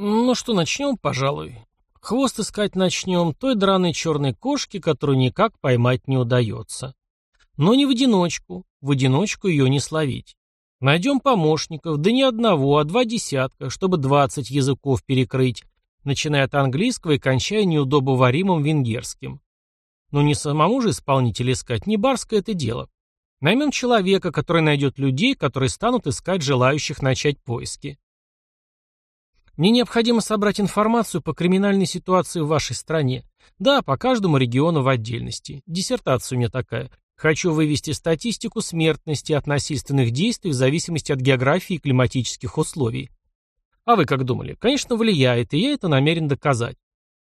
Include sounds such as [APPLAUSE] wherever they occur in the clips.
Ну что, начнем, пожалуй. Хвост искать начнем той драной черной кошки, которую никак поймать не удается. Но не в одиночку, в одиночку ее не словить. Найдем помощников, да не одного, а два десятка, чтобы двадцать языков перекрыть, начиная от английского и кончая неудобоваримым венгерским. Но не самому же исполнителя искать, не барское это дело. Наймем человека, который найдет людей, которые станут искать желающих начать поиски. Мне необходимо собрать информацию по криминальной ситуации в вашей стране. Да, по каждому региону в отдельности. Диссертация у меня такая. Хочу вывести статистику смертности от насильственных действий в зависимости от географии и климатических условий. А вы как думали? Конечно, влияет, и я это намерен доказать.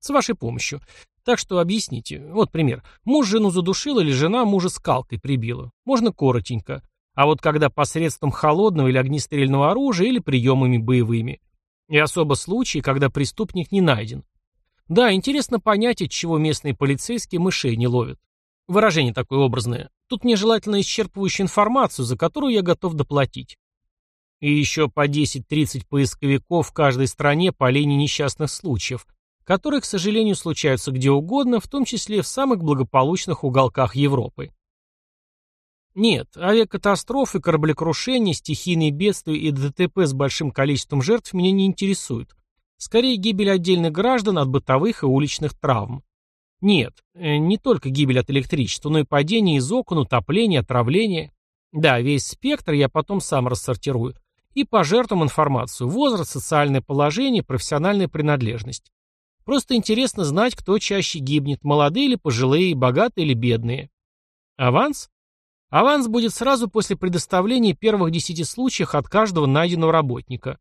С вашей помощью. Так что объясните. Вот пример. Муж жену задушил или жена мужа скалкой прибила. Можно коротенько. А вот когда посредством холодного или огнестрельного оружия или приемами боевыми. И особо случаи, когда преступник не найден. Да, интересно понять, от чего местные полицейские мышей не ловят. Выражение такое образное. Тут мне желательно исчерпывающую информацию, за которую я готов доплатить. И еще по 10-30 поисковиков в каждой стране по линии несчастных случаев, которые, к сожалению, случаются где угодно, в том числе в самых благополучных уголках Европы. Нет, авиакатастрофы, кораблекрушения, стихийные бедствия и ДТП с большим количеством жертв меня не интересуют. Скорее, гибель отдельных граждан от бытовых и уличных травм. Нет, э, не только гибель от электричества, но и падение из окон, утопление, отравление. Да, весь спектр я потом сам рассортирую. И по жертвам информацию, возраст, социальное положение, профессиональная принадлежность. Просто интересно знать, кто чаще гибнет, молодые или пожилые, богатые или бедные. Аванс? Аванс будет сразу после предоставления первых десяти случаев от каждого найденного работника.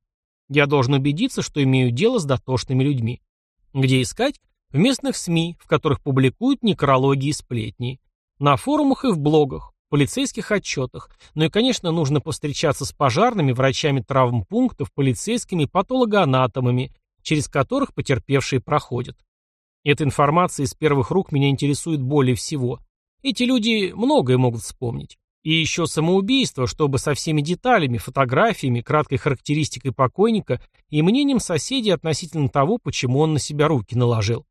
Я должен убедиться, что имею дело с дотошными людьми. Где искать? В местных СМИ, в которых публикуют некрологии и сплетни. На форумах и в блогах, полицейских отчетах. Ну и, конечно, нужно повстречаться с пожарными, врачами травмпунктов, полицейскими, патологоанатомами, через которых потерпевшие проходят. Эта информация из первых рук меня интересует более всего – эти люди многое могут вспомнить. И еще самоубийство, чтобы со всеми деталями, фотографиями, краткой характеристикой покойника и мнением соседей относительно того, почему он на себя руки наложил.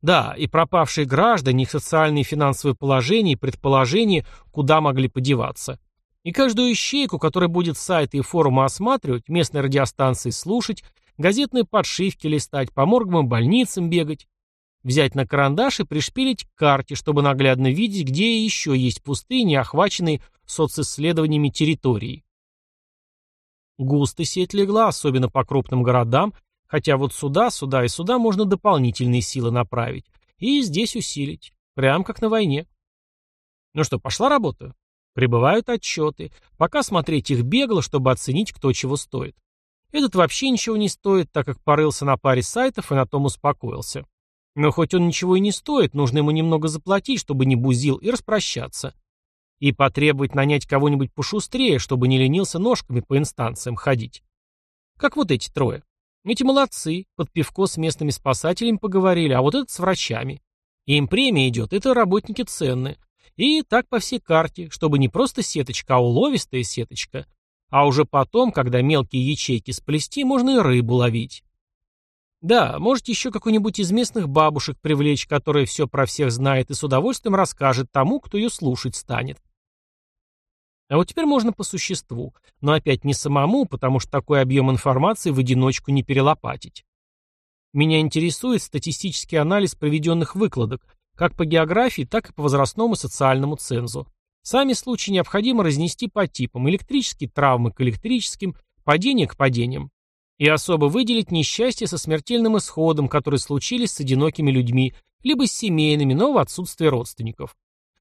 Да, и пропавшие граждане, их социальное и финансовое положение и предположения, куда могли подеваться. И каждую ищейку, которая будет сайты и форумы осматривать, местные радиостанции слушать, газетные подшивки листать, по моргам и больницам бегать, Взять на карандаш и пришпилить к карте, чтобы наглядно видеть, где еще есть пустыни, охваченные социсследованиями территории. Густо сеть легла, особенно по крупным городам, хотя вот сюда, сюда и сюда можно дополнительные силы направить. И здесь усилить. Прям как на войне. Ну что, пошла работа? Прибывают отчеты. Пока смотреть их бегло, чтобы оценить, кто чего стоит. Этот вообще ничего не стоит, так как порылся на паре сайтов и на том успокоился. Но хоть он ничего и не стоит, нужно ему немного заплатить, чтобы не бузил, и распрощаться. И потребовать нанять кого-нибудь пошустрее, чтобы не ленился ножками по инстанциям ходить. Как вот эти трое. Эти молодцы, под пивко с местными спасателями поговорили, а вот этот с врачами. Им премия идет, это работники ценные. И так по всей карте, чтобы не просто сеточка, а уловистая сеточка. А уже потом, когда мелкие ячейки сплести, можно и рыбу ловить. Да, можете еще какую-нибудь из местных бабушек привлечь, которая все про всех знает и с удовольствием расскажет тому, кто ее слушать станет. А вот теперь можно по существу, но опять не самому, потому что такой объем информации в одиночку не перелопатить. Меня интересует статистический анализ проведенных выкладок, как по географии, так и по возрастному социальному цензу. Сами случаи необходимо разнести по типам, электрические травмы к электрическим, падение к падениям. И особо выделить несчастья со смертельным исходом, которые случились с одинокими людьми, либо с семейными, но в отсутствие родственников.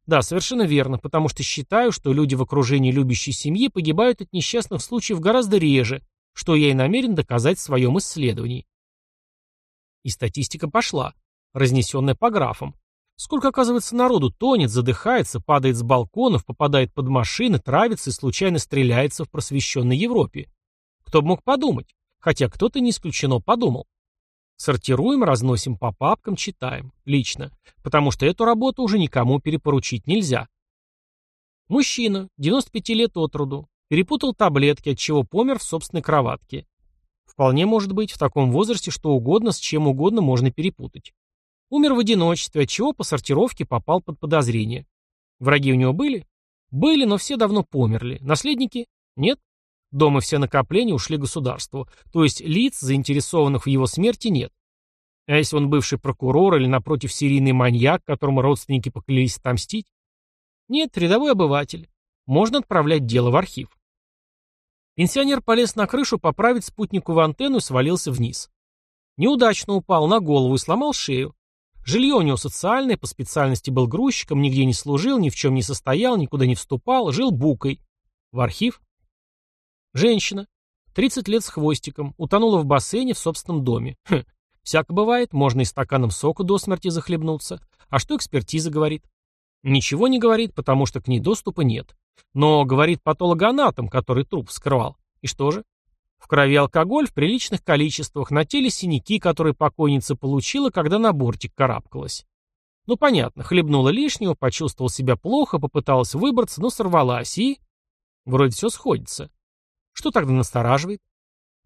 Да, совершенно верно, потому что считаю, что люди в окружении любящей семьи погибают от несчастных случаев гораздо реже, что я и намерен доказать в своем исследовании. И статистика пошла, разнесенная по графам. Сколько, оказывается, народу тонет, задыхается, падает с балконов, попадает под машины, травится и случайно стреляется в просвещенной Европе. Кто бы мог подумать? Хотя кто-то не исключено подумал. Сортируем, разносим по папкам, читаем. Лично. Потому что эту работу уже никому перепоручить нельзя. Мужчина, 95 лет от роду. Перепутал таблетки, от чего помер в собственной кроватке. Вполне может быть, в таком возрасте что угодно с чем угодно можно перепутать. Умер в одиночестве, отчего по сортировке попал под подозрение. Враги у него были? Были, но все давно померли. Наследники? Нет. Дома все накопления ушли государству. То есть лиц, заинтересованных в его смерти, нет. А если он бывший прокурор или, напротив, серийный маньяк, которому родственники поклялись отомстить? Нет, рядовой обыватель. Можно отправлять дело в архив. Пенсионер полез на крышу поправить спутниковую антенну и свалился вниз. Неудачно упал на голову и сломал шею. Жилье у него социальное, по специальности был грузчиком, нигде не служил, ни в чем не состоял, никуда не вступал, жил букой. В архив. Женщина. 30 лет с хвостиком. Утонула в бассейне в собственном доме. Хм. Всяко бывает, можно и стаканом сока до смерти захлебнуться. А что экспертиза говорит? Ничего не говорит, потому что к ней доступа нет. Но говорит патологоанатом, который труп вскрывал. И что же? В крови алкоголь в приличных количествах, на теле синяки, которые покойница получила, когда на бортик карабкалась. Ну понятно, хлебнула лишнего, почувствовал себя плохо, попыталась выбраться, но сорвалась и... Вроде все сходится. Что тогда настораживает?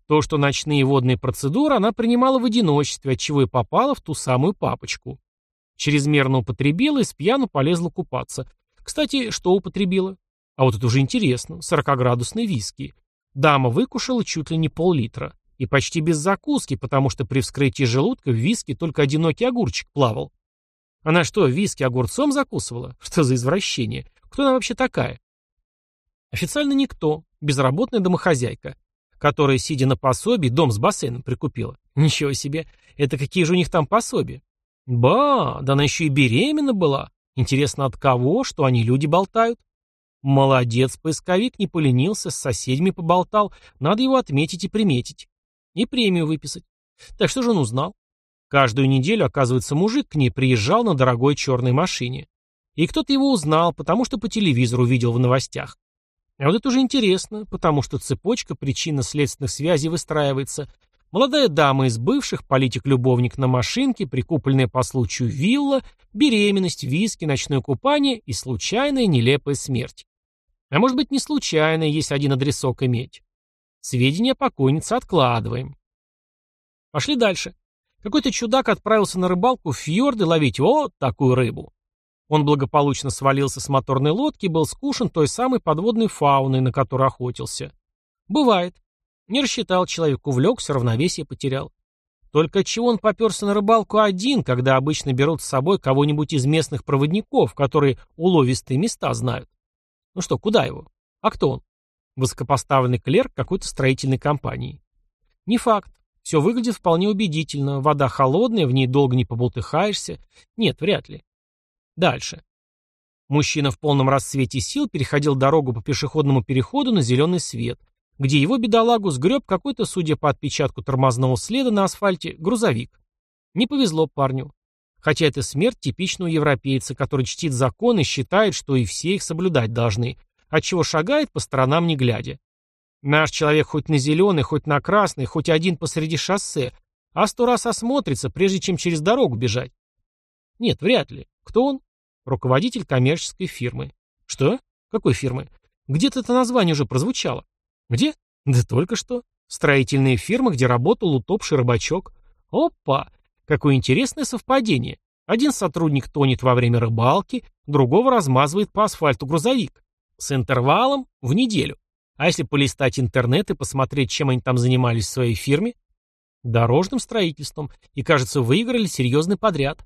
То, что ночные водные процедуры она принимала в одиночестве, отчего и попала в ту самую папочку. Чрезмерно употребила и с пьяну полезла купаться. Кстати, что употребила? А вот это уже интересно. 40-градусный виски. Дама выкушала чуть ли не пол-литра. И почти без закуски, потому что при вскрытии желудка в виске только одинокий огурчик плавал. Она что, виски огурцом закусывала? Что за извращение? Кто она вообще такая? Официально никто. Безработная домохозяйка. Которая, сидя на пособии, дом с бассейном прикупила. Ничего себе. Это какие же у них там пособия? Ба, да она еще и беременна была. Интересно, от кого, что они люди болтают? Молодец, поисковик не поленился, с соседями поболтал. Надо его отметить и приметить. И премию выписать. Так что же он узнал? Каждую неделю, оказывается, мужик к ней приезжал на дорогой черной машине. И кто-то его узнал, потому что по телевизору видел в новостях. А вот это уже интересно, потому что цепочка причинно-следственных связей выстраивается, Молодая дама из бывших, политик-любовник на машинке, прикупленная по случаю вилла, беременность, виски, ночное купание и случайная нелепая смерть. А может быть не случайная, если один адресок иметь. Сведения о покойнице откладываем. Пошли дальше. Какой-то чудак отправился на рыбалку в фьорды ловить вот такую рыбу. Он благополучно свалился с моторной лодки и был скушен той самой подводной фауной, на которой охотился. Бывает. Не рассчитал человек, увлекся, равновесие потерял. Только чего он поперся на рыбалку один, когда обычно берут с собой кого-нибудь из местных проводников, которые уловистые места знают? Ну что, куда его? А кто он? Высокопоставленный клерк какой-то строительной компании. Не факт. Все выглядит вполне убедительно. Вода холодная, в ней долго не поболтыхаешься. Нет, вряд ли. Дальше. Мужчина в полном расцвете сил переходил дорогу по пешеходному переходу на зеленый свет, где его бедолагу сгреб какой-то, судя по отпечатку тормозного следа на асфальте, грузовик. Не повезло парню. Хотя это смерть типичного европейца, который чтит законы и считает, что и все их соблюдать должны, отчего шагает по сторонам не глядя. Наш человек хоть на зеленый, хоть на красный, хоть один посреди шоссе, а сто раз осмотрится, прежде чем через дорогу бежать. Нет, вряд ли. Кто он? Руководитель коммерческой фирмы. Что? Какой фирмы? Где-то это название уже прозвучало. Где? Да только что. Строительные фирмы, где работал утопший рыбачок. Опа! Какое интересное совпадение. Один сотрудник тонет во время рыбалки, другого размазывает по асфальту грузовик. С интервалом в неделю. А если полистать интернет и посмотреть, чем они там занимались в своей фирме? Дорожным строительством. И, кажется, выиграли серьезный подряд.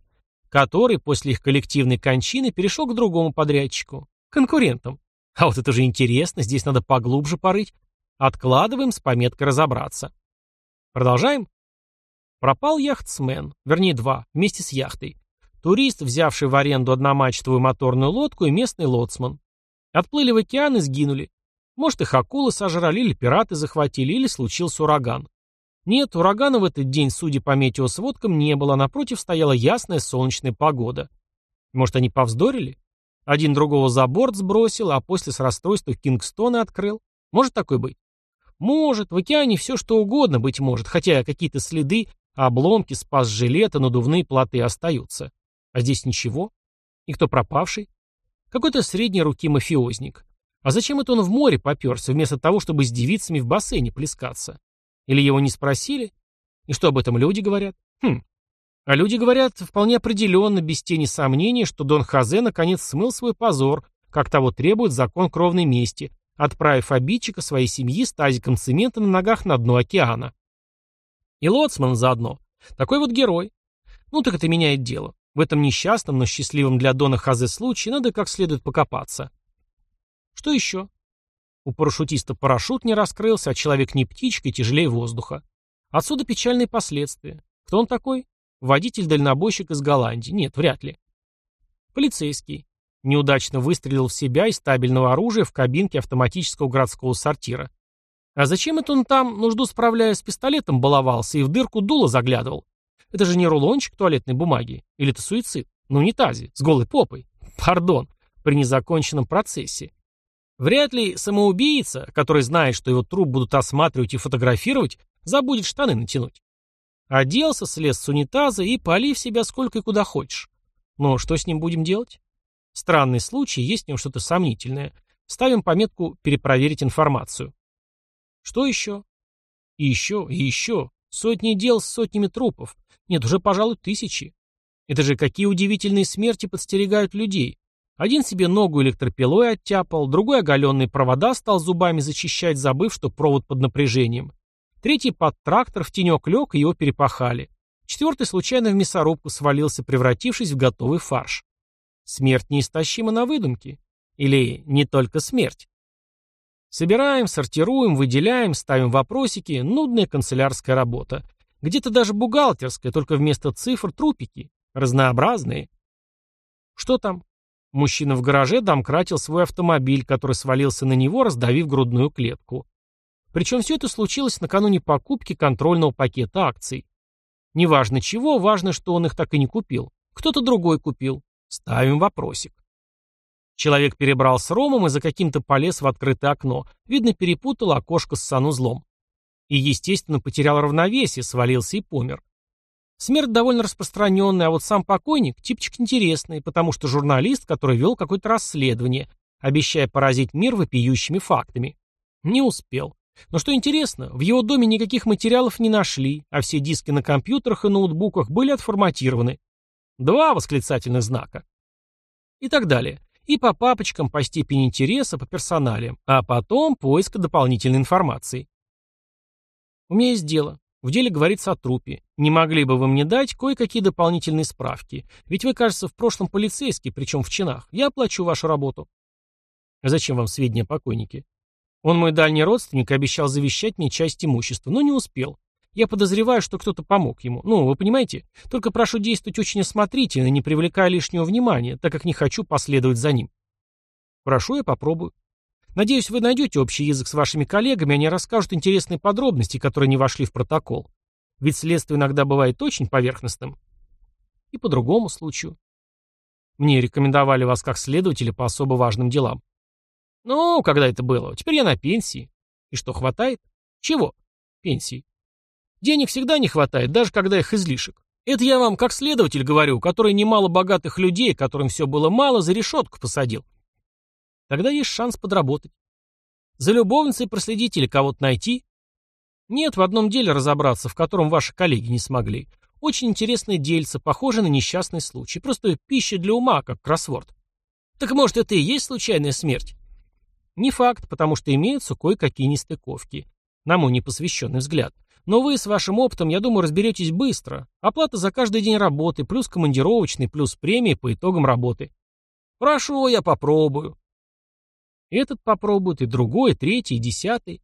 Который после их коллективной кончины перешел к другому подрядчику. Конкурентам. А вот это же интересно, здесь надо поглубже порыть. Откладываем с пометкой разобраться. Продолжаем? Пропал яхтсмен, вернее два, вместе с яхтой. Турист, взявший в аренду одномачтовую моторную лодку и местный лоцман. Отплыли в океан и сгинули. Может, их акулы сожрали, или пираты захватили, или случился ураган. Нет, урагана в этот день, судя по метеосводкам, не было, напротив стояла ясная солнечная погода. Может, они повздорили? Один другого за борт сбросил, а после с расстройства Кингстона открыл. Может такое быть? Может, в океане все что угодно быть может, хотя какие-то следы, обломки, спас жилета, надувные плоты остаются. А здесь ничего. И кто пропавший? Какой-то средней руки мафиозник. А зачем это он в море поперся, вместо того, чтобы с девицами в бассейне плескаться? Или его не спросили? И что об этом люди говорят? Хм. А люди говорят вполне определенно, без тени сомнений, что Дон Хазе наконец смыл свой позор, как того требует закон кровной мести, отправив обидчика своей семьи с тазиком цемента на ногах на дно океана. И лоцман заодно. Такой вот герой. Ну так это меняет дело. В этом несчастном, но счастливом для Дона Хазе случае надо как следует покопаться. Что еще? У парашютиста парашют не раскрылся, а человек не птичка и тяжелее воздуха. Отсюда печальные последствия. Кто он такой? Водитель-дальнобойщик из Голландии. Нет, вряд ли. Полицейский. Неудачно выстрелил в себя из стабильного оружия в кабинке автоматического городского сортира. А зачем это он там, нужду справляя с пистолетом, баловался и в дырку дула заглядывал? Это же не рулончик туалетной бумаги. Или это суицид? На унитазе, с голой попой. Пардон, при незаконченном процессе. Вряд ли самоубийца, который знает, что его труп будут осматривать и фотографировать, забудет штаны натянуть. Оделся, слез с унитаза и пали в себя сколько и куда хочешь. Но что с ним будем делать? Странный случай, есть в нем что-то сомнительное. Ставим пометку «Перепроверить информацию». Что еще? И еще, и еще. Сотни дел с сотнями трупов. Нет, уже, пожалуй, тысячи. Это же какие удивительные смерти подстерегают людей. Один себе ногу электропилой оттяпал, другой оголенные провода стал зубами зачищать, забыв, что провод под напряжением. Третий под трактор в тенек лег, и его перепахали. Четвертый случайно в мясорубку свалился, превратившись в готовый фарш. Смерть неистощима на выдумке. Или не только смерть. Собираем, сортируем, выделяем, ставим вопросики. Нудная канцелярская работа. Где-то даже бухгалтерская, только вместо цифр трупики. Разнообразные. Что там? Мужчина в гараже домкратил свой автомобиль, который свалился на него, раздавив грудную клетку. Причем все это случилось накануне покупки контрольного пакета акций. Неважно чего, важно, что он их так и не купил. Кто-то другой купил. Ставим вопросик. Человек перебрал с ромом и за каким-то полез в открытое окно. Видно, перепутал окошко с санузлом. И, естественно, потерял равновесие, свалился и помер. Смерть довольно распространенная, а вот сам покойник – типчик интересный, потому что журналист, который вел какое-то расследование, обещая поразить мир вопиющими фактами. Не успел. Но что интересно, в его доме никаких материалов не нашли, а все диски на компьютерах и ноутбуках были отформатированы. Два восклицательных знака. И так далее. И по папочкам, по степени интереса, по персоналиям, а потом поиска дополнительной информации. У меня есть дело. В деле говорится о трупе. Не могли бы вы мне дать кое-какие дополнительные справки? Ведь вы, кажется, в прошлом полицейский, причем в чинах. Я оплачу вашу работу. Зачем вам сведения о покойнике? Он мой дальний родственник обещал завещать мне часть имущества, но не успел. Я подозреваю, что кто-то помог ему. Ну, вы понимаете? Только прошу действовать очень осмотрительно, не привлекая лишнего внимания, так как не хочу последовать за ним. Прошу, я попробую. Надеюсь, вы найдете общий язык с вашими коллегами, они расскажут интересные подробности, которые не вошли в протокол. Ведь следствие иногда бывает очень поверхностным. И по другому случаю. Мне рекомендовали вас как следователя по особо важным делам. Ну, когда это было? Теперь я на пенсии. И что, хватает? Чего? Пенсии. Денег всегда не хватает, даже когда их излишек. Это я вам как следователь говорю, который немало богатых людей, которым все было мало, за решетку посадил. Тогда есть шанс подработать. За любовницей проследить или кого-то найти? Нет, в одном деле разобраться, в котором ваши коллеги не смогли. Очень интересное дельце, похоже на несчастный случай. Просто пища для ума, как кроссворд. Так может, это и есть случайная смерть? Не факт, потому что имеются кое-какие нестыковки. На мой непосвященный взгляд. Но вы с вашим опытом, я думаю, разберетесь быстро. Оплата за каждый день работы, плюс командировочный, плюс премии по итогам работы. Прошу, я попробую. Этот попробует, и другой, и третий, и десятый.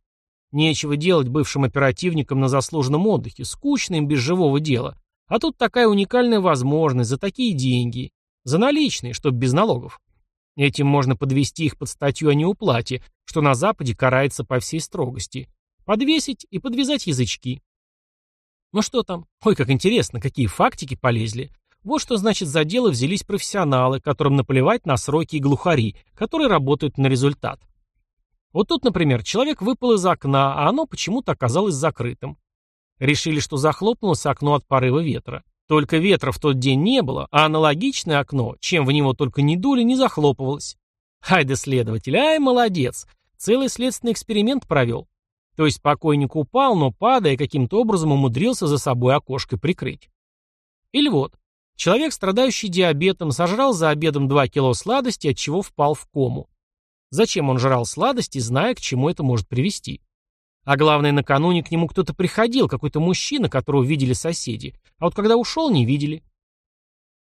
Нечего делать бывшим оперативникам на заслуженном отдыхе, скучно им без живого дела. А тут такая уникальная возможность, за такие деньги. За наличные, чтоб без налогов. Этим можно подвести их под статью о неуплате, что на Западе карается по всей строгости. Подвесить и подвязать язычки. Ну что там? Ой, как интересно, какие фактики полезли. Вот что значит за дело взялись профессионалы, которым наплевать на сроки и глухари, которые работают на результат. Вот тут, например, человек выпал из окна, а оно почему-то оказалось закрытым. Решили, что захлопнулось окно от порыва ветра. Только ветра в тот день не было, а аналогичное окно, чем в него только не дули, не захлопывалось. Ай да следователь, ай, молодец. Целый следственный эксперимент провел. То есть покойник упал, но падая, каким-то образом умудрился за собой окошко прикрыть. Или вот, человек, страдающий диабетом, сожрал за обедом 2 кило сладости, от чего впал в кому. Зачем он жрал сладости, зная, к чему это может привести? А главное, накануне к нему кто-то приходил, какой-то мужчина, которого видели соседи. А вот когда ушел, не видели.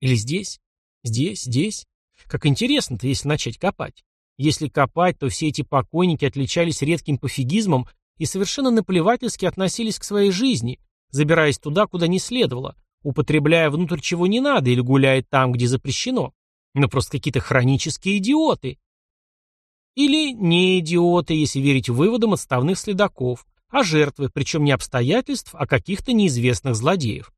Или здесь? Здесь? Здесь? Как интересно-то, если начать копать. Если копать, то все эти покойники отличались редким пофигизмом и совершенно наплевательски относились к своей жизни, забираясь туда, куда не следовало, употребляя внутрь чего не надо или гуляя там, где запрещено. Но просто какие-то хронические идиоты. Или не идиоты, если верить выводам отставных следаков, а жертвы, причем не обстоятельств, а каких-то неизвестных злодеев.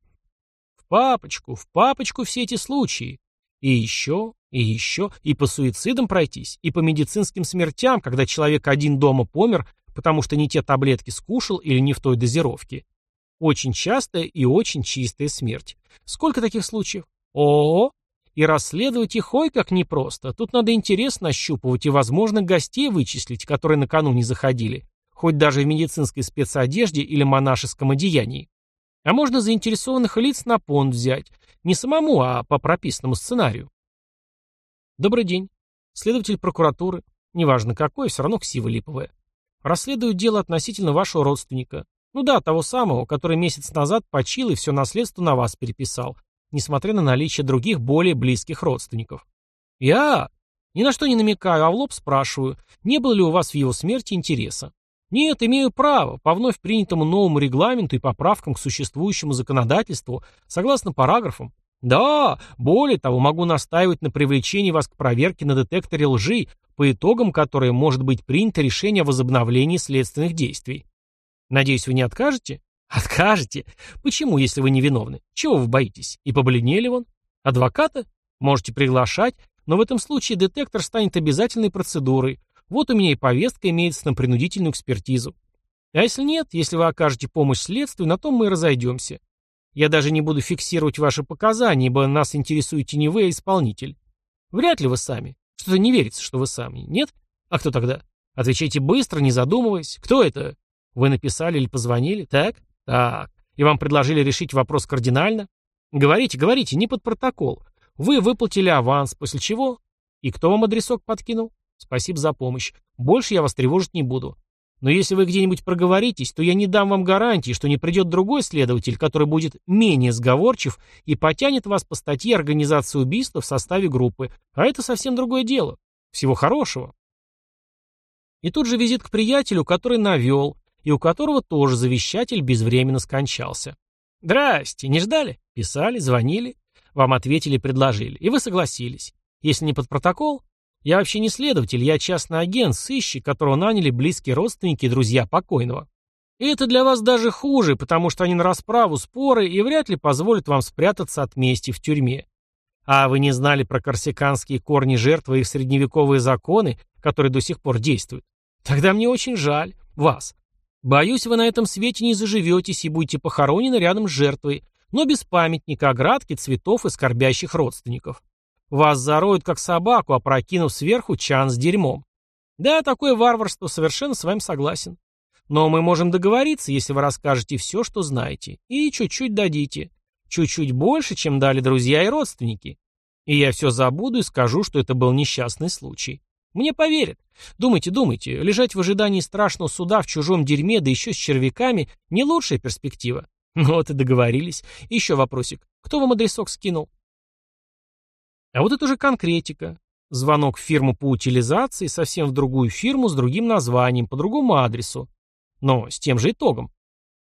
В папочку, в папочку все эти случаи. И еще, и еще, и по суицидам пройтись, и по медицинским смертям, когда человек один дома помер, потому что не те таблетки скушал или не в той дозировке. Очень частая и очень чистая смерть. Сколько таких случаев? О, -о, -о. И расследовать их ой как непросто. Тут надо интерес нащупывать и, возможно, гостей вычислить, которые накануне заходили, хоть даже в медицинской спецодежде или монашеском одеянии. А можно заинтересованных лиц на понт взять. Не самому, а по прописанному сценарию. Добрый день. Следователь прокуратуры. Неважно какой, все равно ксива липовая. Расследую дело относительно вашего родственника. Ну да, того самого, который месяц назад почил и все наследство на вас переписал, несмотря на наличие других более близких родственников. Я ни на что не намекаю, а в лоб спрашиваю, не было ли у вас в его смерти интереса. Нет, имею право, по вновь принятому новому регламенту и поправкам к существующему законодательству, согласно параграфам. Да, более того, могу настаивать на привлечении вас к проверке на детекторе лжи, по итогам которой может быть принято решение о возобновлении следственных действий. Надеюсь, вы не откажете? Откажете? Почему, если вы невиновны? Чего вы боитесь? И побледнели вон? Адвоката? Можете приглашать, но в этом случае детектор станет обязательной процедурой. Вот у меня и повестка имеется на принудительную экспертизу. А если нет, если вы окажете помощь следствию, на том мы и разойдемся. Я даже не буду фиксировать ваши показания, ибо нас интересуете не вы, а исполнитель. Вряд ли вы сами. Что-то не верится, что вы сами. Нет? А кто тогда? Отвечайте быстро, не задумываясь. Кто это? Вы написали или позвонили? Так? Так. И вам предложили решить вопрос кардинально? Говорите, говорите, не под протокол. Вы выплатили аванс, после чего? И кто вам адресок подкинул? Спасибо за помощь. Больше я вас тревожить не буду. Но если вы где-нибудь проговоритесь, то я не дам вам гарантии, что не придет другой следователь, который будет менее сговорчив и потянет вас по статье организации убийства в составе группы. А это совсем другое дело. Всего хорошего. И тут же визит к приятелю, который навел, и у которого тоже завещатель безвременно скончался. «Здрасте, не ждали?» Писали, звонили. Вам ответили, предложили. И вы согласились. Если не под протокол, я вообще не следователь, я частный агент, сыщик, которого наняли близкие родственники и друзья покойного. И это для вас даже хуже, потому что они на расправу споры и вряд ли позволят вам спрятаться от мести в тюрьме. А вы не знали про корсиканские корни жертвы и их средневековые законы, которые до сих пор действуют? Тогда мне очень жаль. Вас. Боюсь, вы на этом свете не заживетесь и будете похоронены рядом с жертвой, но без памятника, оградки, цветов и скорбящих родственников. Вас зароют как собаку, опрокинув сверху чан с дерьмом. Да, такое варварство, совершенно с вами согласен. Но мы можем договориться, если вы расскажете все, что знаете, и чуть-чуть дадите. Чуть-чуть больше, чем дали друзья и родственники. И я все забуду и скажу, что это был несчастный случай. Мне поверят. Думайте, думайте, лежать в ожидании страшного суда в чужом дерьме, да еще с червяками, не лучшая перспектива. [LAUGHS] Ну вот и договорились. Еще вопросик. Кто вам адресок скинул? А вот это уже конкретика. Звонок в фирму по утилизации, совсем в другую фирму с другим названием, по другому адресу. Но с тем же итогом.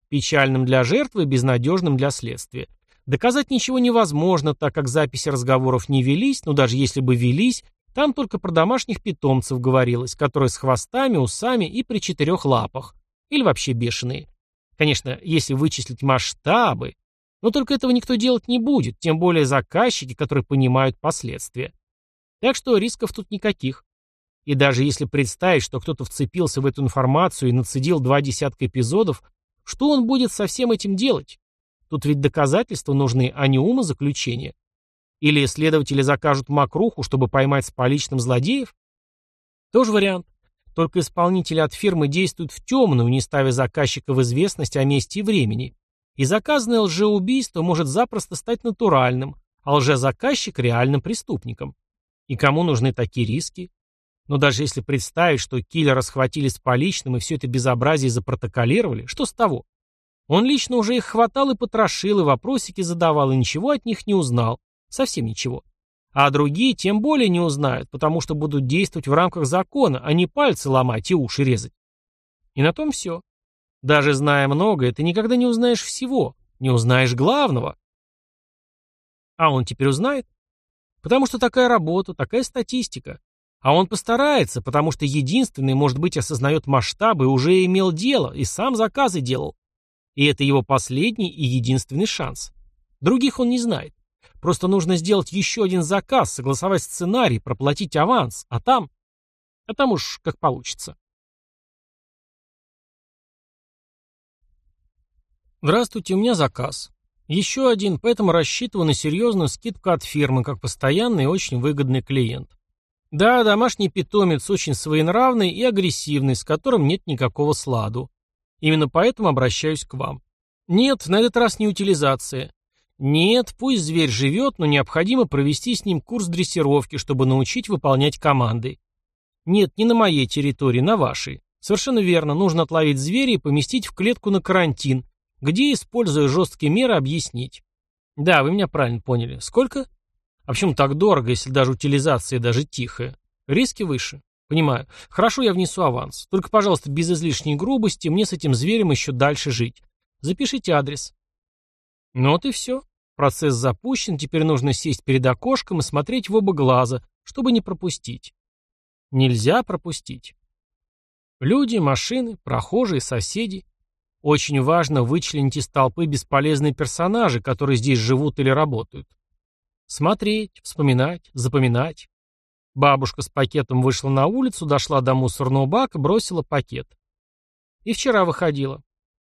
Печальным для жертвы, безнадежным для следствия. Доказать ничего невозможно, так как записи разговоров не велись, но даже если бы велись, там только про домашних питомцев говорилось, которые с хвостами, усами и при четырех лапах. Или вообще бешеные. Конечно, если вычислить масштабы, но только этого никто делать не будет, тем более заказчики, которые понимают последствия. Так что рисков тут никаких. И даже если представить, что кто-то вцепился в эту информацию и нацедил два десятка эпизодов, что он будет со всем этим делать? Тут ведь доказательства нужны, а не умозаключения. Или следователи закажут мокруху, чтобы поймать с поличным злодеев? Тоже вариант. Только исполнители от фирмы действуют в темную, не ставя заказчика в известность о месте и времени. И заказанное лжеубийство может запросто стать натуральным, а лжезаказчик – реальным преступником. И кому нужны такие риски? Но даже если представить, что киллера схватили с поличным и все это безобразие запротоколировали, что с того? Он лично уже их хватал и потрошил, и вопросики задавал, и ничего от них не узнал. Совсем ничего. А другие тем более не узнают, потому что будут действовать в рамках закона, а не пальцы ломать и уши резать. И на том все. Даже зная многое, ты никогда не узнаешь всего, не узнаешь главного. А он теперь узнает? Потому что такая работа, такая статистика. А он постарается, потому что единственный, может быть, осознает масштабы уже имел дело, и сам заказы делал. И это его последний и единственный шанс. Других он не знает. Просто нужно сделать еще один заказ, согласовать сценарий, проплатить аванс, а там... А там уж как получится. Здравствуйте, у меня заказ. Еще один, поэтому рассчитываю на серьезную скидку от фирмы, как постоянный и очень выгодный клиент. Да, домашний питомец очень своенравный и агрессивный, с которым нет никакого сладу. Именно поэтому обращаюсь к вам. Нет, на этот раз не утилизация. Нет, пусть зверь живет, но необходимо провести с ним курс дрессировки, чтобы научить выполнять команды. Нет, не на моей территории, на вашей. Совершенно верно, нужно отловить зверя и поместить в клетку на карантин, где, используя жесткие меры, объяснить. Да, вы меня правильно поняли. Сколько? А почему так дорого, если даже утилизация даже тихая? Риски выше. Понимаю. Хорошо, я внесу аванс. Только, пожалуйста, без излишней грубости, мне с этим зверем еще дальше жить. Запишите адрес. Ну вот и все. Процесс запущен, теперь нужно сесть перед окошком и смотреть в оба глаза, чтобы не пропустить. Нельзя пропустить. Люди, машины, прохожие, соседи. Очень важно вычленить из толпы бесполезные персонажи, которые здесь живут или работают. Смотреть, вспоминать, запоминать. Бабушка с пакетом вышла на улицу, дошла до мусорного бака, бросила пакет. И вчера выходила.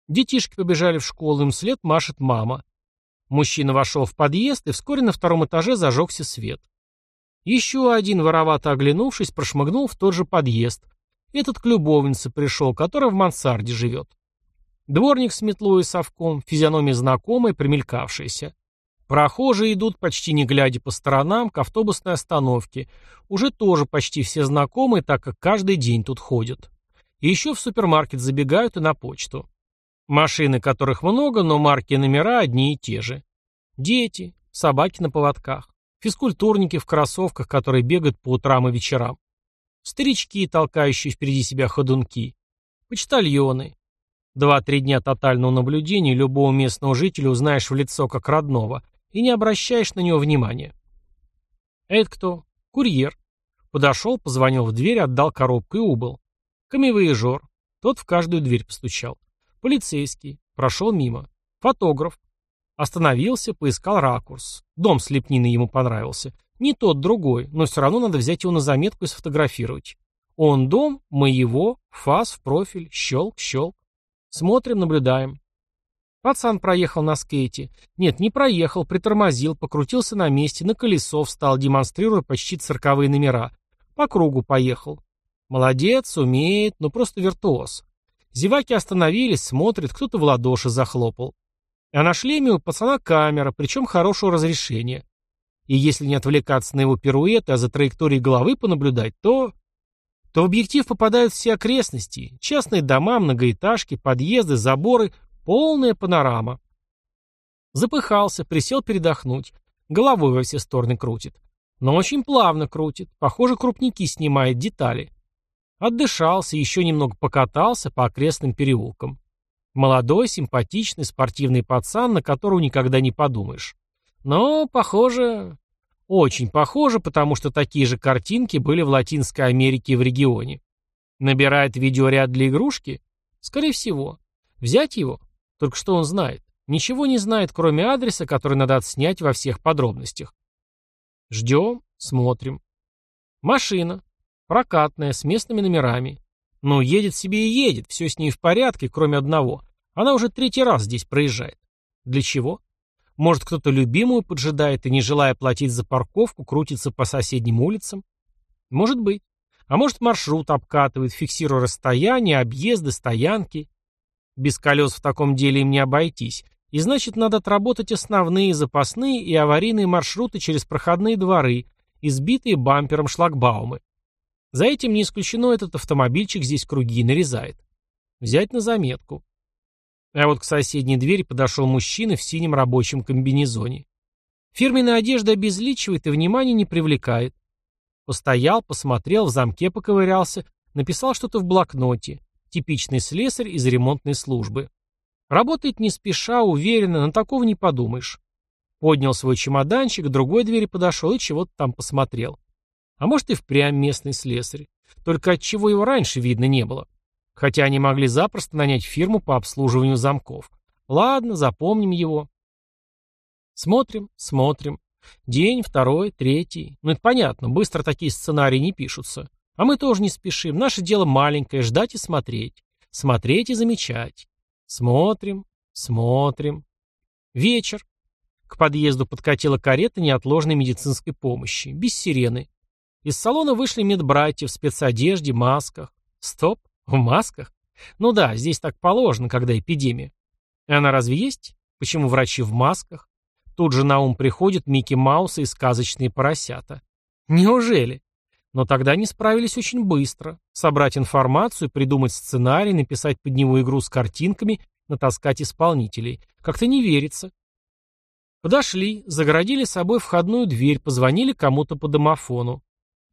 Детишки побежали в школу, им след машет мама. Мужчина вошел в подъезд, и вскоре на втором этаже зажегся свет. Еще один, воровато оглянувшись, прошмыгнул в тот же подъезд. Этот к любовнице пришел, которая в мансарде живет. Дворник с метлой и совком, физиономия знакомая, примелькавшаяся. Прохожие идут, почти не глядя по сторонам, к автобусной остановке. Уже тоже почти все знакомые, так как каждый день тут ходят. И еще в супермаркет забегают и на почту. Машины, которых много, но марки и номера одни и те же. Дети, собаки на поводках, физкультурники в кроссовках, которые бегают по утрам и вечерам. Старички, толкающие впереди себя ходунки. Почтальоны. Два-три дня тотального наблюдения любого местного жителя узнаешь в лицо как родного – и не обращаешь на него внимания. Это кто? Курьер. Подошел, позвонил в дверь, отдал коробку и убыл. Камевоежор. Тот в каждую дверь постучал. Полицейский. Прошел мимо. Фотограф. Остановился, поискал ракурс. Дом с лепниной ему понравился. Не тот, другой, но все равно надо взять его на заметку и сфотографировать. Он дом, мы его, фас, в профиль, щелк, щелк. Смотрим, наблюдаем. Пацан проехал на скейте. Нет, не проехал, притормозил, покрутился на месте, на колесо встал, демонстрируя почти цирковые номера. По кругу поехал. Молодец, умеет, но просто виртуоз. Зеваки остановились, смотрят, кто-то в ладоши захлопал. А на шлеме у пацана камера, причем хорошего разрешения. И если не отвлекаться на его пируэты, а за траекторией головы понаблюдать, то... То в объектив попадают все окрестности. Частные дома, многоэтажки, подъезды, заборы, Полная панорама. Запыхался, присел передохнуть. Головой во все стороны крутит. Но очень плавно крутит. Похоже, крупники снимает детали. Отдышался, еще немного покатался по окрестным переулкам. Молодой, симпатичный, спортивный пацан, на которого никогда не подумаешь. Но, похоже... Очень похоже, потому что такие же картинки были в Латинской Америке в регионе. Набирает видеоряд для игрушки? Скорее всего. Взять его? Только что он знает? Ничего не знает, кроме адреса, который надо отснять во всех подробностях. Ждем, смотрим. Машина. Прокатная, с местными номерами. Ну, едет себе и едет, все с ней в порядке, кроме одного. Она уже третий раз здесь проезжает. Для чего? Может, кто-то любимую поджидает и, не желая платить за парковку, крутится по соседним улицам? Может быть. А может, маршрут обкатывает, фиксируя расстояние, объезды, стоянки. Без колес в таком деле им не обойтись. И значит, надо отработать основные, запасные и аварийные маршруты через проходные дворы, избитые бампером шлагбаумы. За этим не исключено этот автомобильчик здесь круги нарезает. Взять на заметку. А вот к соседней двери подошел мужчина в синем рабочем комбинезоне. Фирменная одежда обезличивает и внимания не привлекает. Постоял, посмотрел, в замке поковырялся, написал что-то в блокноте. Типичный слесарь из ремонтной службы. Работает не спеша, уверенно, на такого не подумаешь. Поднял свой чемоданчик, к другой двери подошел и чего-то там посмотрел. А может и впрямь местный слесарь. Только от чего его раньше видно не было. Хотя они могли запросто нанять фирму по обслуживанию замков. Ладно, запомним его. Смотрим, смотрим. День, второй, третий. Ну это понятно, быстро такие сценарии не пишутся. А мы тоже не спешим. Наше дело маленькое, ждать и смотреть. Смотреть и замечать. Смотрим, смотрим. Вечер. К подъезду подкатила карета неотложной медицинской помощи, без сирены. Из салона вышли медбратья в спецодежде, масках. Стоп, в масках? Ну да, здесь так положено, когда эпидемия. И она разве есть? Почему врачи в масках? Тут же на ум приходят Микки Маус и сказочные поросята. Неужели? Но тогда они справились очень быстро. Собрать информацию, придумать сценарий, написать под него игру с картинками, натаскать исполнителей. Как-то не верится. Подошли, загородили собой входную дверь, позвонили кому-то по домофону.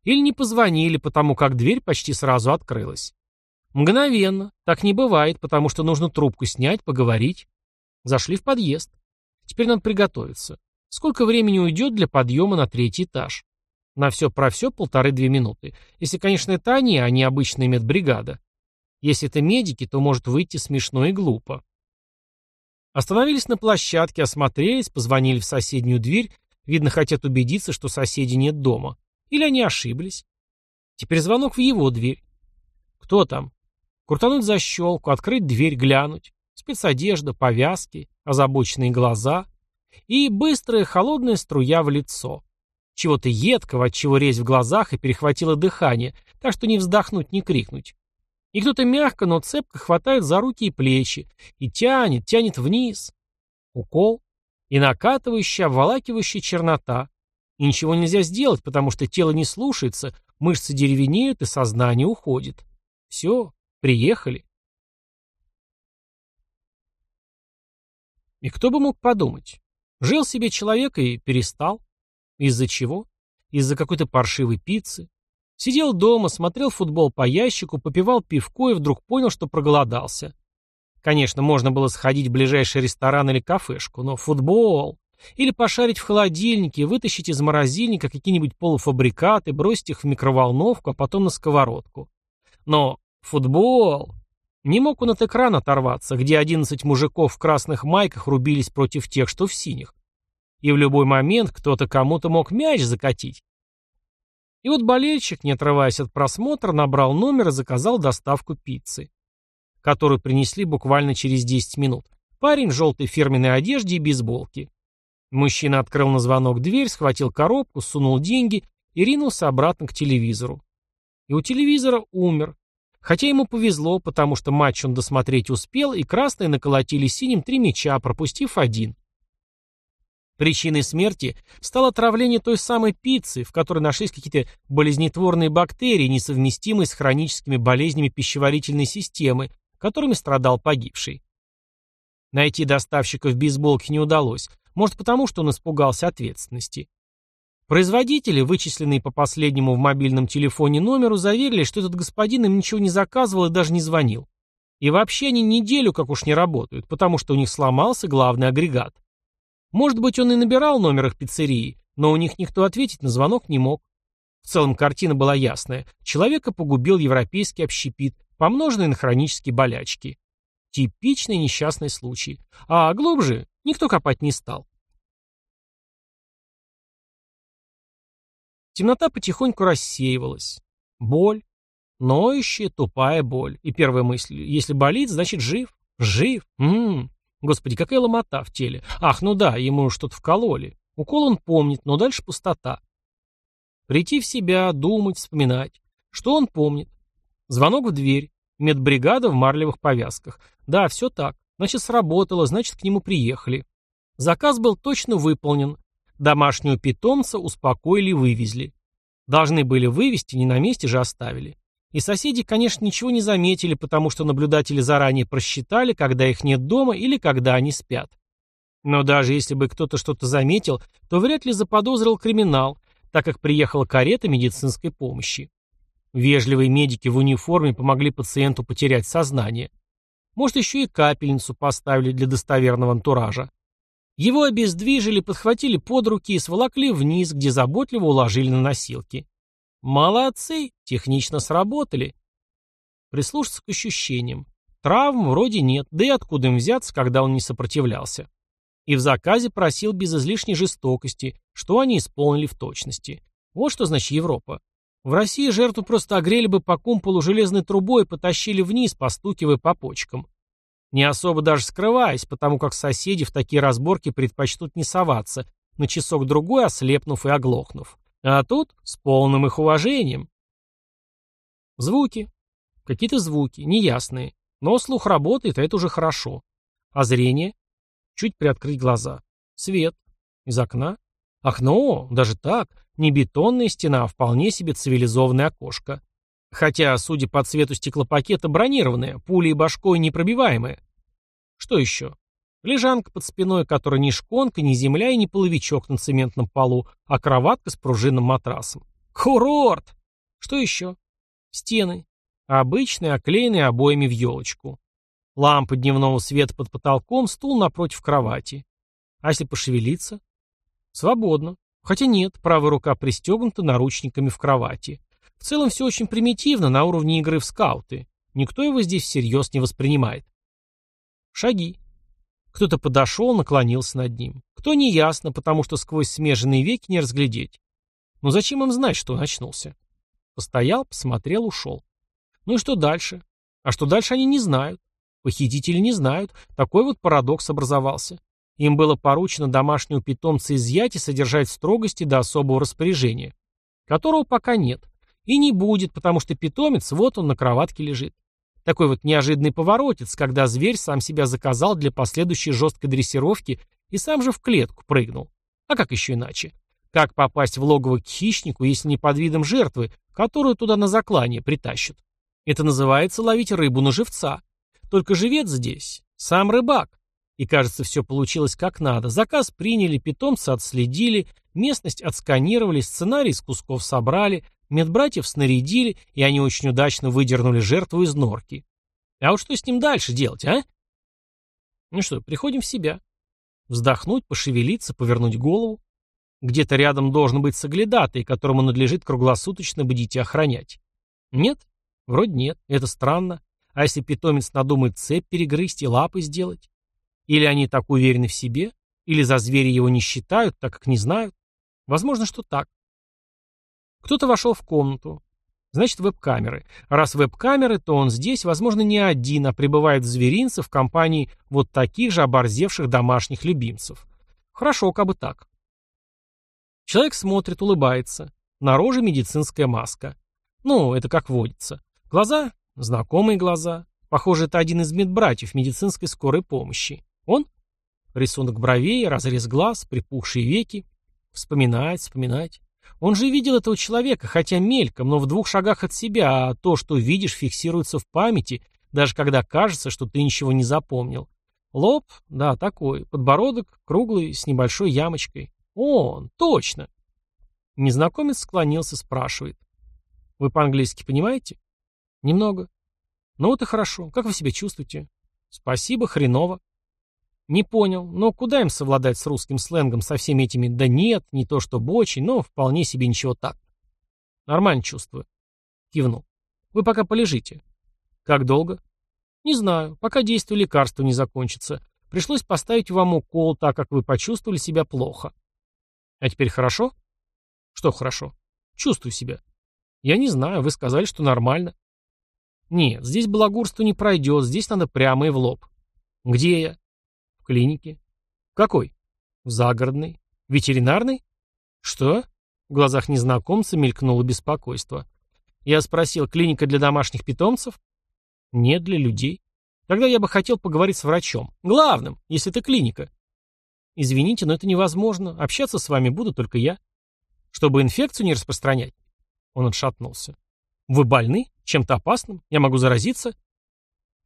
Или не позвонили, потому как дверь почти сразу открылась. Мгновенно. Так не бывает, потому что нужно трубку снять, поговорить. Зашли в подъезд. Теперь надо приготовиться. Сколько времени уйдет для подъема на третий этаж? На все про все полторы-две минуты. Если, конечно, это они, а не обычная медбригада. Если это медики, то может выйти смешно и глупо. Остановились на площадке, осмотрелись, позвонили в соседнюю дверь. Видно, хотят убедиться, что соседей нет дома. Или они ошиблись. Теперь звонок в его дверь. Кто там? Крутануть защелку, открыть дверь, глянуть. Спецодежда, повязки, озабоченные глаза. И быстрая холодная струя в лицо. Чего-то едкого, от чего резь в глазах и перехватило дыхание, так что не вздохнуть, не крикнуть. И кто-то мягко, но цепко хватает за руки и плечи и тянет, тянет вниз. Укол и накатывающая, обволакивающая чернота. И ничего нельзя сделать, потому что тело не слушается, мышцы деревенеют и сознание уходит. Все, приехали. И кто бы мог подумать? Жил себе человек и перестал. Из-за чего? Из-за какой-то паршивой пиццы. Сидел дома, смотрел футбол по ящику, попивал пивко и вдруг понял, что проголодался. Конечно, можно было сходить в ближайший ресторан или кафешку, но футбол... Или пошарить в холодильнике, вытащить из морозильника какие-нибудь полуфабрикаты, бросить их в микроволновку, а потом на сковородку. Но футбол... Не мог он от экрана оторваться, где 11 мужиков в красных майках рубились против тех, что в синих и в любой момент кто-то кому-то мог мяч закатить. И вот болельщик, не отрываясь от просмотра, набрал номер и заказал доставку пиццы, которую принесли буквально через 10 минут. Парень в желтой фирменной одежде и бейсболке. Мужчина открыл на звонок дверь, схватил коробку, сунул деньги и ринулся обратно к телевизору. И у телевизора умер. Хотя ему повезло, потому что матч он досмотреть успел, и красные наколотили синим три мяча, пропустив один. Причиной смерти стало отравление той самой пиццы, в которой нашлись какие-то болезнетворные бактерии, несовместимые с хроническими болезнями пищеварительной системы, которыми страдал погибший. Найти доставщика в бейсболке не удалось, может потому, что он испугался ответственности. Производители, вычисленные по последнему в мобильном телефоне номеру, заверили, что этот господин им ничего не заказывал и даже не звонил. И вообще они неделю как уж не работают, потому что у них сломался главный агрегат. Может быть, он и набирал номер их пиццерии, но у них никто ответить на звонок не мог. В целом картина была ясная. Человека погубил европейский общепит, помноженный на хронические болячки. Типичный несчастный случай. А глубже никто копать не стал. Темнота потихоньку рассеивалась. Боль. Ноющая, тупая боль. И первая мысль. Если болит, значит жив. Жив. Ммм. Господи, какая ломота в теле. Ах, ну да, ему что-то вкололи. Укол он помнит, но дальше пустота. Прийти в себя, думать, вспоминать. Что он помнит? Звонок в дверь. Медбригада в марлевых повязках. Да, все так. Значит, сработало, значит, к нему приехали. Заказ был точно выполнен. Домашнего питомца успокоили и вывезли. Должны были вывести, не на месте же оставили. И соседи, конечно, ничего не заметили, потому что наблюдатели заранее просчитали, когда их нет дома или когда они спят. Но даже если бы кто-то что-то заметил, то вряд ли заподозрил криминал, так как приехала карета медицинской помощи. Вежливые медики в униформе помогли пациенту потерять сознание. Может, еще и капельницу поставили для достоверного антуража. Его обездвижили, подхватили под руки и сволокли вниз, где заботливо уложили на носилки. Молодцы, технично сработали. Прислушаться к ощущениям. Травм вроде нет, да и откуда им взяться, когда он не сопротивлялся. И в заказе просил без излишней жестокости, что они исполнили в точности. Вот что значит Европа. В России жертву просто огрели бы по кумполу железной трубой и потащили вниз, постукивая по почкам. Не особо даже скрываясь, потому как соседи в такие разборки предпочтут не соваться, на часок-другой ослепнув и оглохнув. А тут с полным их уважением. Звуки. Какие-то звуки, неясные. Но слух работает, а это уже хорошо. А зрение? Чуть приоткрыть глаза. Свет. Из окна? Окно, даже так, не бетонная стена, а вполне себе цивилизованное окошко. Хотя, судя по цвету стеклопакета, бронированное, пулей и башкой непробиваемое. Что еще? Лежанка под спиной, которая не шконка, не земля и не половичок на цементном полу, а кроватка с пружинным матрасом. Курорт! Что еще? Стены. Обычные, оклеенные обоями в елочку. Лампа дневного света под потолком, стул напротив кровати. А если пошевелиться? Свободно. Хотя нет, правая рука пристегнута наручниками в кровати. В целом все очень примитивно, на уровне игры в скауты. Никто его здесь всерьез не воспринимает. Шаги. Кто-то подошел, наклонился над ним. Кто неясно, потому что сквозь смеженные веки не разглядеть. Но зачем им знать, что он очнулся? Постоял, посмотрел, ушел. Ну и что дальше? А что дальше они не знают. Похитители не знают. Такой вот парадокс образовался. Им было поручено домашнего питомца изъять и содержать в строгости до особого распоряжения, которого пока нет. И не будет, потому что питомец, вот он на кроватке лежит. Такой вот неожиданный поворотец, когда зверь сам себя заказал для последующей жесткой дрессировки и сам же в клетку прыгнул. А как еще иначе? Как попасть в логово к хищнику, если не под видом жертвы, которую туда на заклание притащат? Это называется ловить рыбу на живца. Только живец здесь сам рыбак. И кажется, все получилось как надо. Заказ приняли, питомца отследили, местность отсканировали, сценарий из кусков собрали, медбратьев снарядили, и они очень удачно выдернули жертву из норки. А вот что с ним дальше делать, а? Ну что, приходим в себя. Вздохнуть, пошевелиться, повернуть голову. Где-то рядом должен быть соглядатый, которому надлежит круглосуточно бдить и охранять. Нет? Вроде нет. Это странно. А если питомец надумает цепь перегрызть и лапы сделать? Или они так уверены в себе, или за зверя его не считают, так как не знают. Возможно, что так. Кто-то вошел в комнату. Значит, веб-камеры. Раз веб-камеры, то он здесь, возможно, не один, а пребывает в зверинце в компании вот таких же оборзевших домашних любимцев. Хорошо, как бы так. Человек смотрит, улыбается. На роже медицинская маска. Ну, это как водится. Глаза? Знакомые глаза. Похоже, это один из медбратьев медицинской скорой помощи. Он? Рисунок бровей, разрез глаз, припухшие веки. Вспоминать, вспоминать. Он же видел этого человека, хотя мельком, но в двух шагах от себя, а то, что видишь, фиксируется в памяти, даже когда кажется, что ты ничего не запомнил. Лоб, да, такой, подбородок, круглый, с небольшой ямочкой. Он, точно. Незнакомец склонился, спрашивает. Вы по-английски понимаете? Немного. Ну вот и хорошо. Как вы себя чувствуете? Спасибо, хреново. Не понял, но куда им совладать с русским сленгом со всеми этими «да нет», не то что бочи, но вполне себе ничего так. Нормально чувствую. Кивнул. Вы пока полежите. Как долго? Не знаю, пока действие лекарства не закончится. Пришлось поставить вам укол, так как вы почувствовали себя плохо. А теперь хорошо? Что хорошо? Чувствую себя. Я не знаю, вы сказали, что нормально. Нет, здесь балагурство не пройдет, здесь надо прямо и в лоб. Где я? Клинике. Какой? В загородной. Ветеринарной? Что? В глазах незнакомца мелькнуло беспокойство. Я спросил, клиника для домашних питомцев? Нет, для людей. Тогда я бы хотел поговорить с врачом. Главным, если это клиника. Извините, но это невозможно. Общаться с вами буду только я. Чтобы инфекцию не распространять. Он отшатнулся. Вы больны? Чем-то опасным? Я могу заразиться?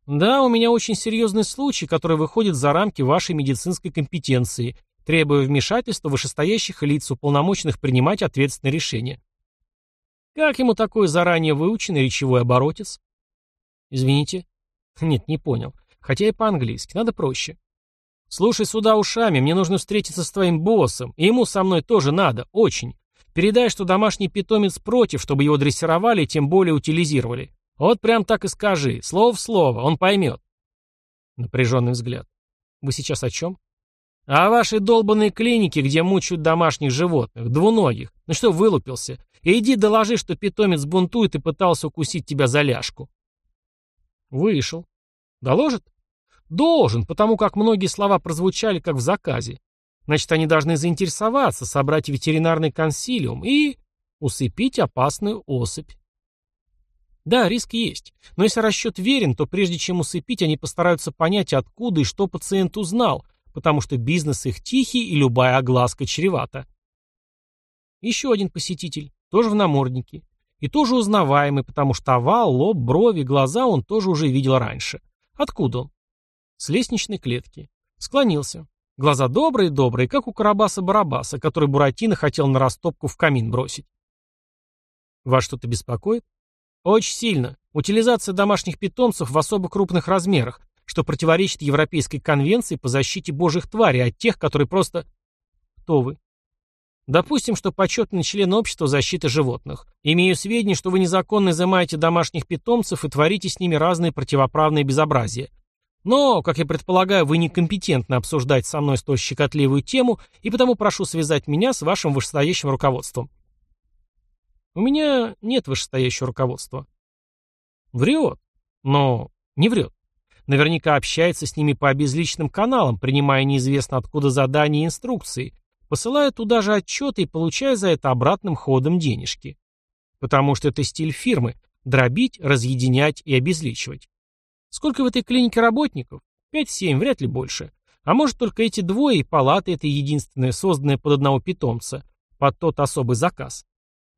Да, у меня очень серьезный случай, который выходит за рамки вашей медицинской компетенции, требуя вмешательства вышестоящих лиц, уполномоченных принимать ответственные решения. Как ему такой заранее выученный речевой оборотец? Извините. Нет, не понял. Хотя и по-английски, надо проще. Слушай сюда ушами, мне нужно встретиться с твоим боссом, и ему со мной тоже надо, очень. Передай, что домашний питомец против, чтобы его дрессировали и тем более утилизировали. Вот прям так и скажи, слово в слово, он поймет. Напряженный взгляд. Вы сейчас о чем? О вашей долбанной клинике, где мучают домашних животных, двуногих. Ну что вылупился? Иди доложи, что питомец бунтует и пытался укусить тебя за ляжку. Вышел. Доложит? Должен, потому как многие слова прозвучали как в заказе. Значит, они должны заинтересоваться, собрать ветеринарный консилиум и усыпить опасную особь. Да, риск есть. Но если расчет верен, то прежде чем усыпить, они постараются понять, откуда и что пациент узнал, потому что бизнес их тихий и любая огласка чревата. Еще один посетитель, тоже в наморднике. И тоже узнаваемый, потому что овал, лоб, брови, глаза он тоже уже видел раньше. Откуда он? С лестничной клетки. Склонился. Глаза добрые-добрые, как у Карабаса-Барабаса, который Буратино хотел на растопку в камин бросить. Вас что-то беспокоит? Очень сильно. Утилизация домашних питомцев в особо крупных размерах, что противоречит Европейской конвенции по защите божьих тварей от тех, которые просто... Кто вы? Допустим, что почетный член общества защиты животных. Имею сведения, что вы незаконно изымаете домашних питомцев и творите с ними разные противоправные безобразия. Но, как я предполагаю, вы некомпетентны обсуждать со мной столь щекотливую тему, и потому прошу связать меня с вашим вышестоящим руководством. У меня нет вышестоящего руководства. Врет. Но не врет. Наверняка общается с ними по обезличенным каналам, принимая неизвестно откуда задания и инструкции, посылая туда же отчеты и получая за это обратным ходом денежки. Потому что это стиль фирмы – дробить, разъединять и обезличивать. Сколько в этой клинике работников? Пять-семь, вряд ли больше. А может только эти двое и палаты это единственная, созданная под одного питомца, под тот особый заказ.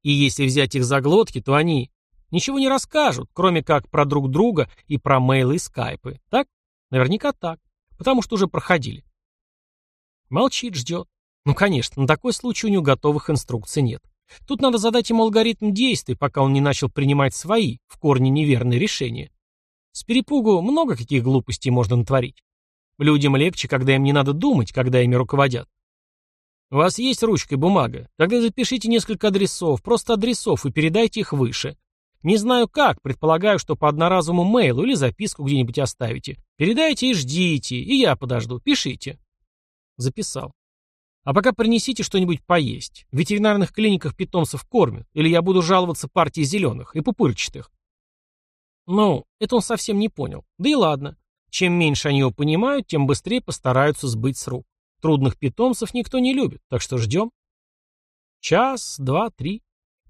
И если взять их за глотки, то они ничего не расскажут, кроме как про друг друга и про мейлы и скайпы. Так? Наверняка так. Потому что уже проходили. Молчит, ждет. Ну, конечно, на такой случай у него готовых инструкций нет. Тут надо задать ему алгоритм действий, пока он не начал принимать свои, в корне неверные решения. С перепугу много каких глупостей можно натворить. Людям легче, когда им не надо думать, когда ими руководят. У вас есть ручка и бумага? Тогда запишите несколько адресов, просто адресов, и передайте их выше. Не знаю как, предполагаю, что по одноразовому мейлу или записку где-нибудь оставите. Передайте и ждите, и я подожду. Пишите. Записал. А пока принесите что-нибудь поесть. В ветеринарных клиниках питомцев кормят, или я буду жаловаться партии зеленых и пупырчатых. Ну, это он совсем не понял. Да и ладно. Чем меньше они его понимают, тем быстрее постараются сбыть с рук. Трудных питомцев никто не любит, так что ждем. Час, два, три.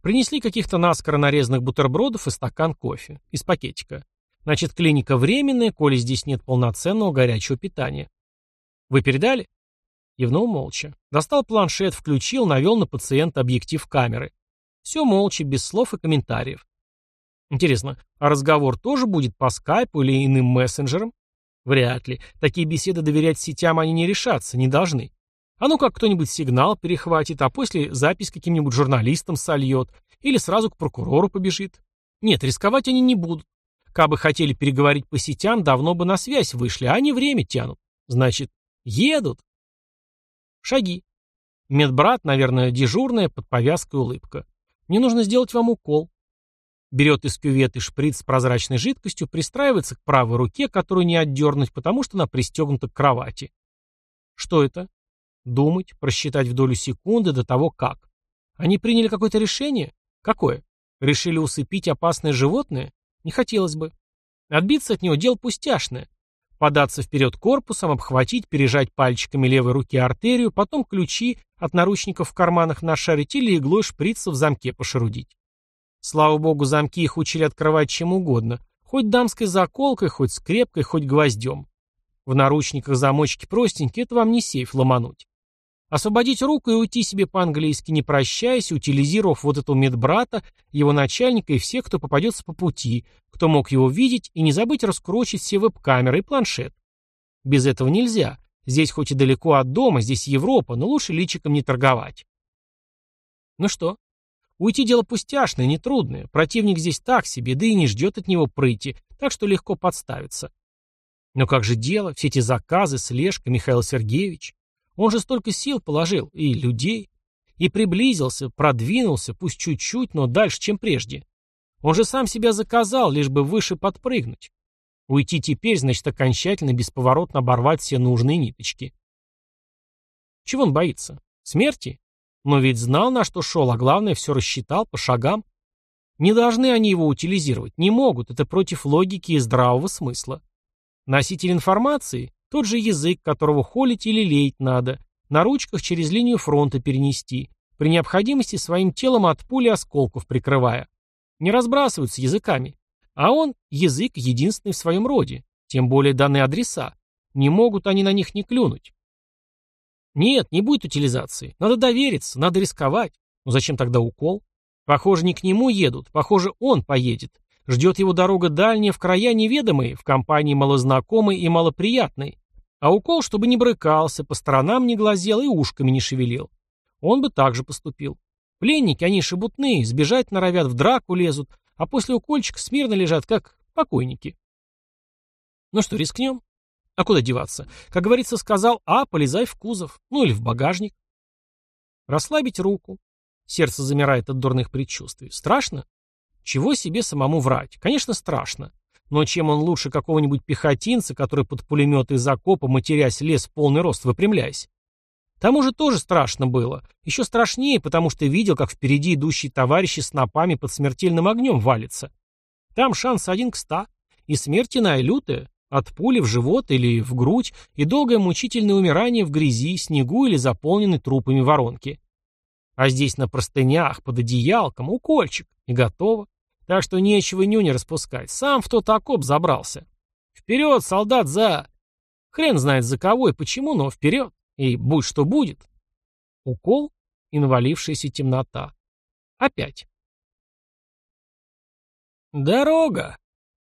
Принесли каких-то наскоро нарезанных бутербродов и стакан кофе. Из пакетика. Значит, клиника временная, коли здесь нет полноценного горячего питания. Вы передали? Кивнул молча. Достал планшет, включил, навел на пациента объектив камеры. Все молча, без слов и комментариев. Интересно, а разговор тоже будет по скайпу или иным мессенджерам? Вряд ли. Такие беседы доверять сетям они не решатся, не должны. А ну как кто-нибудь сигнал перехватит, а после запись каким-нибудь журналистам сольет, или сразу к прокурору побежит. Нет, рисковать они не будут. Кабы хотели переговорить по сетям, давно бы на связь вышли, а они время тянут. Значит, едут. Шаги. Медбрат, наверное, дежурная, под повязкой улыбка. Мне нужно сделать вам укол. Берет из кюветы шприц с прозрачной жидкостью, пристраивается к правой руке, которую не отдернуть, потому что она пристегнута к кровати. Что это? Думать, просчитать в долю секунды до того как. Они приняли какое-то решение? Какое? Решили усыпить опасное животное? Не хотелось бы. Отбиться от него дело пустяшное. Податься вперед корпусом, обхватить, пережать пальчиками левой руки артерию, потом ключи от наручников в карманах нашарить или иглой шприца в замке пошерудить. Слава богу, замки их учили открывать чем угодно, хоть дамской заколкой, хоть скрепкой, хоть гвоздем. В наручниках замочки простенькие, это вам не сейф ломануть. Освободить руку и уйти себе по-английски, не прощаясь, утилизировав вот этого медбрата, его начальника и всех, кто попадется по пути, кто мог его видеть, и не забыть раскручить все веб-камеры и планшет. Без этого нельзя. Здесь хоть и далеко от дома, здесь Европа, но лучше личиком не торговать. Ну что? Уйти дело пустяшное, нетрудное. Противник здесь так себе, да и не ждет от него прыти, так что легко подставиться. Но как же дело, все эти заказы, слежка, Михаил Сергеевич? Он же столько сил положил, и людей, и приблизился, продвинулся, пусть чуть-чуть, но дальше, чем прежде. Он же сам себя заказал, лишь бы выше подпрыгнуть. Уйти теперь, значит, окончательно, бесповоротно оборвать все нужные ниточки. Чего он боится? Смерти? Но ведь знал, на что шел, а главное, все рассчитал по шагам. Не должны они его утилизировать, не могут, это против логики и здравого смысла. Носитель информации тот же язык, которого холить или леять надо, на ручках через линию фронта перенести, при необходимости своим телом от пули осколков прикрывая. Не разбрасываются языками. А он – язык единственный в своем роде, тем более данные адреса. Не могут они на них не клюнуть. Нет, не будет утилизации. Надо довериться, надо рисковать. Но зачем тогда укол? Похоже, не к нему едут, похоже, он поедет. Ждет его дорога дальняя в края неведомые, в компании малознакомой и малоприятной. А укол, чтобы не брыкался, по сторонам не глазел и ушками не шевелил. Он бы так же поступил. Пленники, они шебутные, сбежать норовят, в драку лезут, а после укольчика смирно лежат, как покойники. Ну что, рискнем? А куда деваться? Как говорится, сказал А, полезай в кузов, ну или в багажник. Расслабить руку. Сердце замирает от дурных предчувствий. Страшно? Чего себе самому врать? Конечно, страшно. Но чем он лучше какого-нибудь пехотинца, который под пулемет из окопа, матерясь, лез в полный рост, выпрямляясь? Тому же тоже страшно было. Еще страшнее, потому что видел, как впереди идущие товарищи с напами под смертельным огнем валятся. Там шанс один к ста. И смерть иная лютая. От пули в живот или в грудь, и долгое мучительное умирание в грязи, снегу или заполненной трупами воронки. А здесь на простынях, под одеялком, укольчик. И готово. Так что нечего нюни распускать. Сам в тот окоп забрался. Вперед, солдат, за... Хрен знает за кого и почему, но вперед. И будь что будет. Укол и навалившаяся темнота. Опять. Дорога.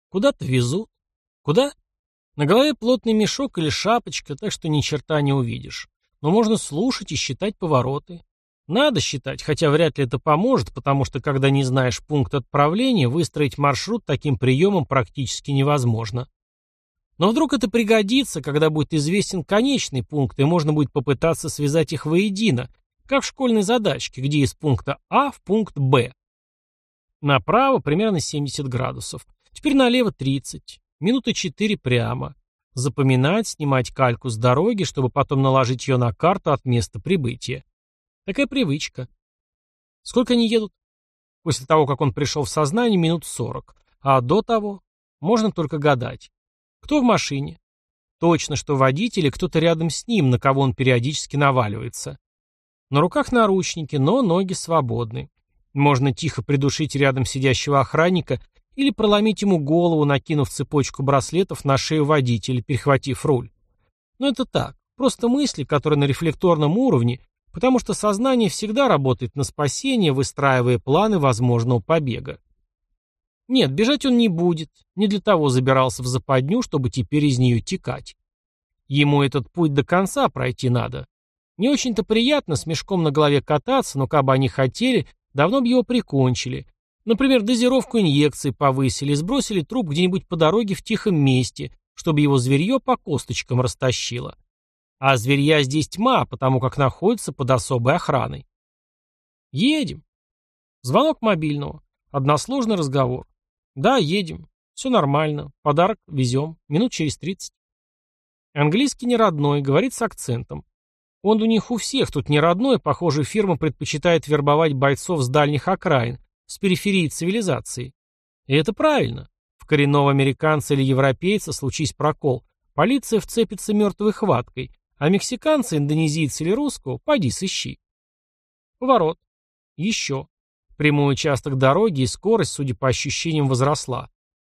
Куда-то везут. Куда? На голове плотный мешок или шапочка, так что ни черта не увидишь. Но можно слушать и считать повороты. Надо считать, хотя вряд ли это поможет, потому что когда не знаешь пункт отправления, выстроить маршрут таким приемом практически невозможно. Но вдруг это пригодится, когда будет известен конечный пункт, и можно будет попытаться связать их воедино, как в школьной задачке, где из пункта А в пункт Б. Направо примерно 70 градусов. Теперь налево 30. Минуты 4 прямо. Запоминать, снимать кальку с дороги, чтобы потом наложить ее на карту от места прибытия. Такая привычка. Сколько они едут? После того, как он пришел в сознание, минут сорок. А до того? Можно только гадать. Кто в машине? Точно, что водитель и кто-то рядом с ним, на кого он периодически наваливается. На руках наручники, но ноги свободны. Можно тихо придушить рядом сидящего охранника или проломить ему голову, накинув цепочку браслетов на шею водителя, перехватив руль. Но это так, просто мысли, которые на рефлекторном уровне потому что сознание всегда работает на спасение, выстраивая планы возможного побега. Нет, бежать он не будет, не для того забирался в западню, чтобы теперь из нее текать. Ему этот путь до конца пройти надо. Не очень-то приятно с мешком на голове кататься, но как бы они хотели, давно бы его прикончили. Например, дозировку инъекций повысили, сбросили труп где-нибудь по дороге в тихом месте, чтобы его зверье по косточкам растащило. А зверья здесь тьма, потому как находится под особой охраной. Едем. Звонок мобильного. Односложный разговор. Да, едем. Все нормально. Подарок везем. Минут через тридцать. Английский не родной, говорит с акцентом. Он у них у всех тут не родной, похоже, фирма предпочитает вербовать бойцов с дальних окраин, с периферии цивилизации. И это правильно. В коренного американца или европейца случись прокол, полиция вцепится мертвой хваткой, а мексиканца, индонезийца или русского, пойди сыщи. Поворот. Еще. Прямой участок дороги и скорость, судя по ощущениям, возросла.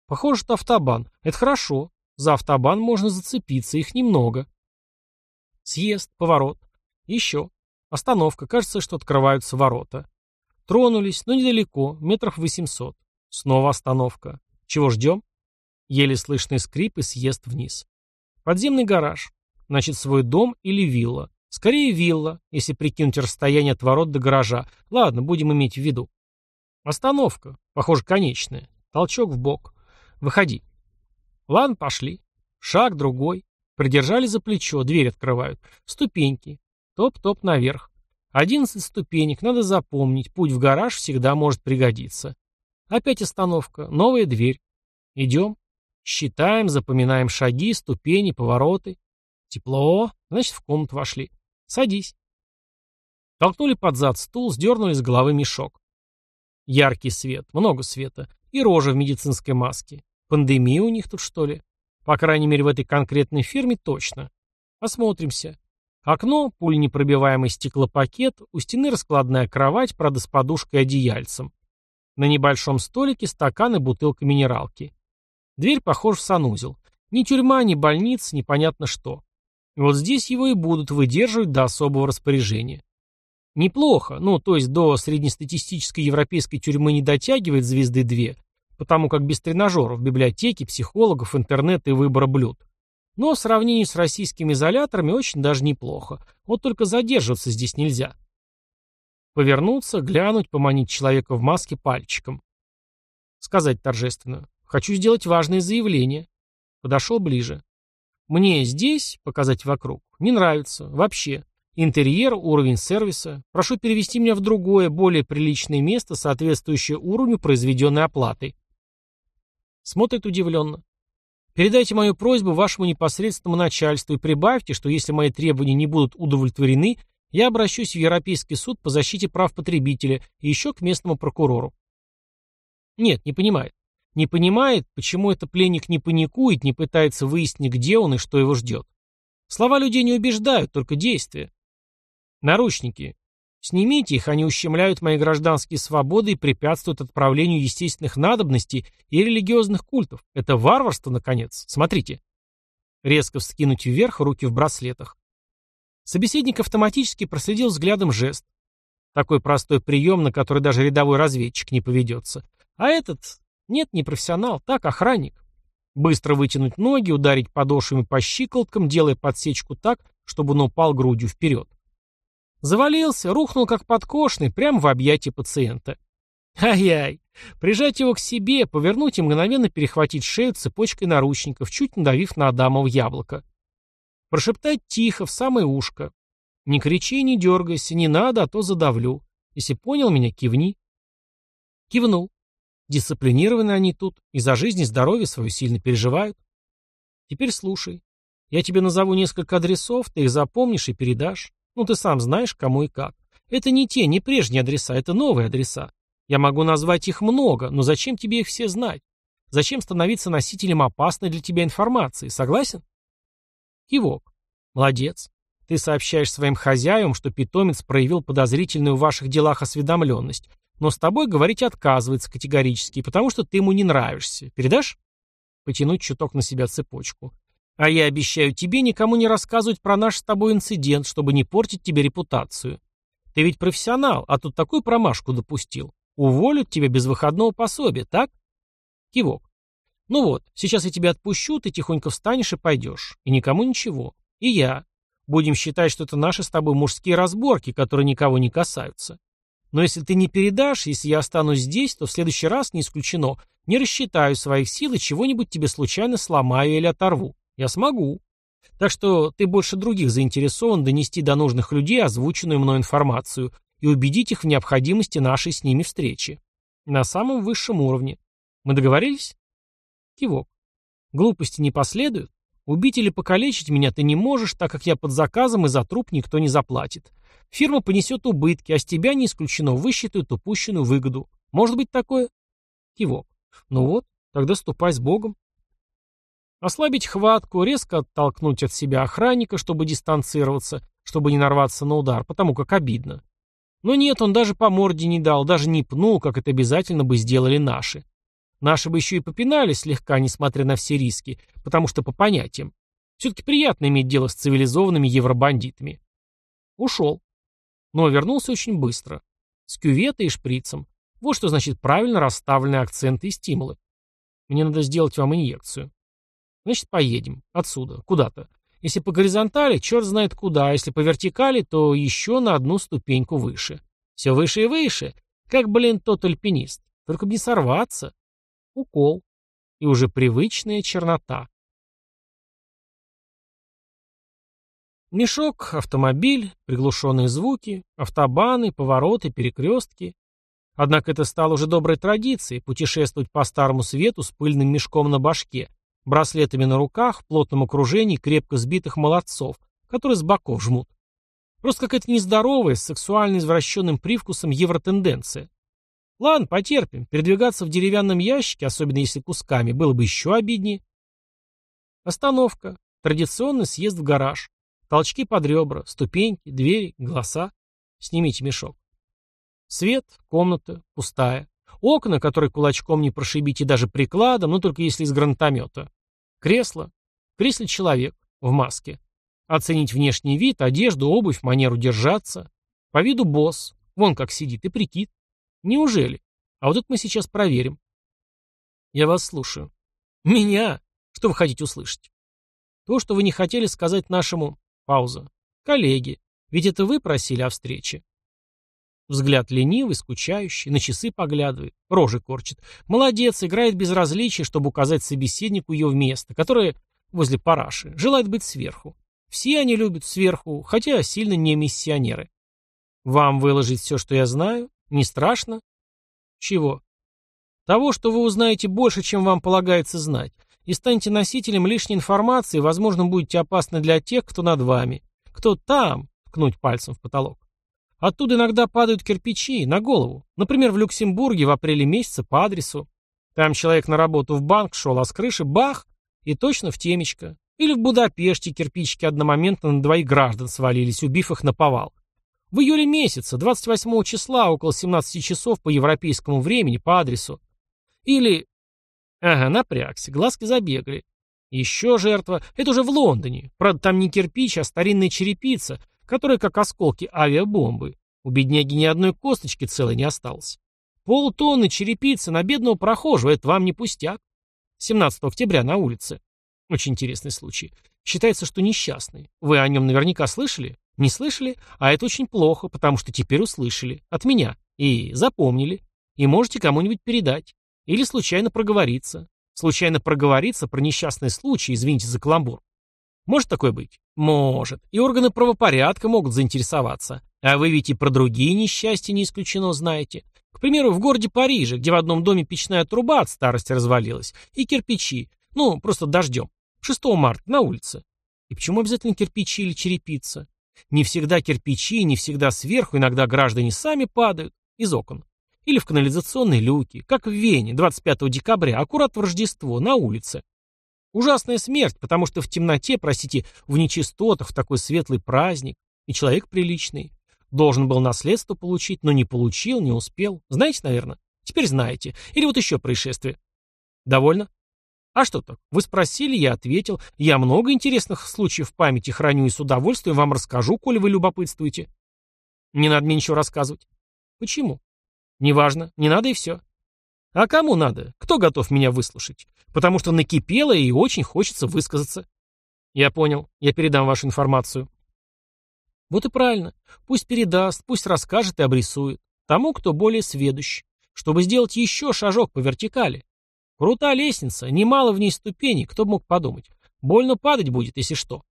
Похоже, что автобан. Это хорошо. За автобан можно зацепиться, их немного. Съезд, поворот. Еще. Остановка. Кажется, что открываются ворота. Тронулись, но недалеко, метров 800. Снова остановка. Чего ждем? Еле слышный скрип и съезд вниз. Подземный гараж. Значит, свой дом или вилла. Скорее вилла, если прикинуть расстояние от ворот до гаража. Ладно, будем иметь в виду. Остановка. Похоже, конечная. Толчок в бок. Выходи. Ладно, пошли. Шаг, другой. Придержали за плечо, дверь открывают. Ступеньки. Топ-топ наверх. Одиннадцать ступенек, надо запомнить. Путь в гараж всегда может пригодиться. Опять остановка. Новая дверь. Идем. Считаем, запоминаем шаги, ступени, повороты. Тепло. Значит, в комнату вошли. Садись. Толкнули под зад стул, сдернули с головы мешок. Яркий свет, много света. И рожа в медицинской маске. Пандемия у них тут, что ли? По крайней мере, в этой конкретной фирме точно. Осмотримся. Окно, пуленепробиваемый стеклопакет, у стены раскладная кровать, правда, с подушкой и одеяльцем. На небольшом столике стакан и бутылка минералки. Дверь похож в санузел. Ни тюрьма, ни больница, непонятно что. Вот здесь его и будут выдерживать до особого распоряжения. Неплохо, ну, то есть до среднестатистической европейской тюрьмы не дотягивает звезды две, потому как без тренажеров, библиотеки, психологов, интернета и выбора блюд. Но в сравнении с российскими изоляторами очень даже неплохо. Вот только задерживаться здесь нельзя. Повернуться, глянуть, поманить человека в маске пальчиком. Сказать торжественно. Хочу сделать важное заявление. Подошел ближе. Мне здесь, показать вокруг, не нравится. Вообще. Интерьер, уровень сервиса. Прошу перевести меня в другое, более приличное место, соответствующее уровню произведенной оплаты. Смотрит удивленно. Передайте мою просьбу вашему непосредственному начальству и прибавьте, что если мои требования не будут удовлетворены, я обращусь в Европейский суд по защите прав потребителя и еще к местному прокурору. Нет, не понимает. Не понимает, почему этот пленник не паникует, не пытается выяснить, где он и что его ждет. Слова людей не убеждают, только действия. Наручники. Снимите их, они ущемляют мои гражданские свободы и препятствуют отправлению естественных надобностей и религиозных культов. Это варварство, наконец. Смотрите. Резко вскинуть вверх руки в браслетах. Собеседник автоматически проследил взглядом жест. Такой простой прием, на который даже рядовой разведчик не поведется. А этот... Нет, не профессионал, так, охранник. Быстро вытянуть ноги, ударить подошвами по щиколоткам, делая подсечку так, чтобы он упал грудью вперед. Завалился, рухнул как подкошный, прямо в объятия пациента. Ай-яй! Прижать его к себе, повернуть и мгновенно перехватить шею цепочкой наручников, чуть надавив на Адамово яблоко. Прошептать тихо, в самое ушко. Не кричи, не дергайся, не надо, а то задавлю. Если понял меня, кивни. Кивнул. Дисциплинированы они тут, и за жизнь и здоровье свою сильно переживают. Теперь слушай. Я тебе назову несколько адресов, ты их запомнишь и передашь. Ну, ты сам знаешь, кому и как. Это не те, не прежние адреса, это новые адреса. Я могу назвать их много, но зачем тебе их все знать? Зачем становиться носителем опасной для тебя информации? Согласен? Кивок. Молодец. Ты сообщаешь своим хозяевам, что питомец проявил подозрительную в ваших делах осведомленность, но с тобой говорить отказывается категорически, потому что ты ему не нравишься. Передашь? Потянуть чуток на себя цепочку. А я обещаю тебе никому не рассказывать про наш с тобой инцидент, чтобы не портить тебе репутацию. Ты ведь профессионал, а тут такую промашку допустил. Уволят тебя без выходного пособия, так? Кивок. Ну вот, сейчас я тебя отпущу, ты тихонько встанешь и пойдешь. И никому ничего. И я. Будем считать, что это наши с тобой мужские разборки, которые никого не касаются. Но если ты не передашь, если я останусь здесь, то в следующий раз, не исключено, не рассчитаю своих сил и чего-нибудь тебе случайно сломаю или оторву. Я смогу. Так что ты больше других заинтересован донести до нужных людей озвученную мной информацию и убедить их в необходимости нашей с ними встречи. На самом высшем уровне. Мы договорились? Кивок. Глупости не последуют? Убить или покалечить меня ты не можешь, так как я под заказом и за труп никто не заплатит. Фирма понесет убытки, а с тебя не исключено высчитают упущенную выгоду. Может быть такое? Кивок. Ну вот, тогда ступай с Богом. Ослабить хватку, резко оттолкнуть от себя охранника, чтобы дистанцироваться, чтобы не нарваться на удар, потому как обидно. Но нет, он даже по морде не дал, даже не пнул, как это обязательно бы сделали наши. Наши бы еще и попинали слегка, несмотря на все риски, потому что по понятиям. Все-таки приятно иметь дело с цивилизованными евробандитами. Ушел. Но вернулся очень быстро. С кюветой и шприцем. Вот что значит правильно расставленные акценты и стимулы. Мне надо сделать вам инъекцию. Значит, поедем. Отсюда. Куда-то. Если по горизонтали, черт знает куда, а если по вертикали, то еще на одну ступеньку выше. Все выше и выше. Как, блин, тот альпинист. Только бы не сорваться. Укол. И уже привычная чернота. Мешок, автомобиль, приглушенные звуки, автобаны, повороты, перекрестки. Однако это стало уже доброй традицией – путешествовать по старому свету с пыльным мешком на башке, браслетами на руках, в плотном окружении крепко сбитых молодцов, которые с боков жмут. Просто какая-то нездоровая, с сексуально извращенным привкусом евротенденция. Ладно, потерпим. Передвигаться в деревянном ящике, особенно если кусками, было бы еще обиднее. Остановка. Традиционный съезд в гараж. Толчки под ребра, ступеньки, двери, голоса. Снимите мешок. Свет, комната, пустая. Окна, которые кулачком не прошибите даже прикладом, но только если из гранатомета. Кресло. Кресле человек. В маске. Оценить внешний вид, одежду, обувь, манеру держаться. По виду босс. Вон как сидит и прикид. Неужели? А вот это мы сейчас проверим. Я вас слушаю. Меня? Что вы хотите услышать? То, что вы не хотели сказать нашему Пауза. Коллеги, ведь это вы просили о встрече. Взгляд ленивый, скучающий, на часы поглядывает, рожи корчит. Молодец, играет безразличие, чтобы указать собеседнику ее место, которое возле параши, желает быть сверху. Все они любят сверху, хотя сильно не миссионеры. Вам выложить все, что я знаю? Не страшно? Чего? Того, что вы узнаете больше, чем вам полагается знать и станете носителем лишней информации, возможно, будете опасны для тех, кто над вами. Кто там, ткнуть пальцем в потолок. Оттуда иногда падают кирпичи на голову. Например, в Люксембурге в апреле месяце по адресу. Там человек на работу в банк шел, а с крыши бах, и точно в темечко. Или в Будапеште кирпичики одномоментно на двоих граждан свалились, убив их на повал. В июле месяца, 28 числа, около 17 часов по европейскому времени, по адресу. Или Ага, напрягся, глазки забегали. Еще жертва. Это уже в Лондоне. Правда, там не кирпич, а старинная черепица, которая как осколки авиабомбы. У бедняги ни одной косточки целой не осталось. Полтонны черепицы на бедного прохожего, это вам не пустяк. 17 октября на улице. Очень интересный случай. Считается, что несчастный. Вы о нем наверняка слышали? Не слышали? А это очень плохо, потому что теперь услышали. От меня. И запомнили. И можете кому-нибудь передать. Или случайно проговориться. Случайно проговориться про несчастный случай, извините за каламбур. Может такое быть? Может. И органы правопорядка могут заинтересоваться. А вы ведь и про другие несчастья не исключено знаете. К примеру, в городе Париже, где в одном доме печная труба от старости развалилась, и кирпичи, ну, просто дождем. 6 марта на улице. И почему обязательно кирпичи или черепица? Не всегда кирпичи, не всегда сверху, иногда граждане сами падают из окон. Или в канализационные люки, как в Вене, 25 декабря, аккурат в Рождество, на улице. Ужасная смерть, потому что в темноте, простите, в нечистотах, в такой светлый праздник, и человек приличный. Должен был наследство получить, но не получил, не успел. Знаете, наверное? Теперь знаете. Или вот еще происшествие. Довольно? А что так? Вы спросили, я ответил. Я много интересных случаев в памяти храню и с удовольствием вам расскажу, коли вы любопытствуете. Не надо мне ничего рассказывать. Почему? Неважно, не надо и все. А кому надо? Кто готов меня выслушать? Потому что накипело и очень хочется высказаться. Я понял, я передам вашу информацию. Вот и правильно. Пусть передаст, пусть расскажет и обрисует. Тому, кто более сведущ. Чтобы сделать еще шажок по вертикали. Крута лестница, немало в ней ступеней, кто бы мог подумать. Больно падать будет, если что.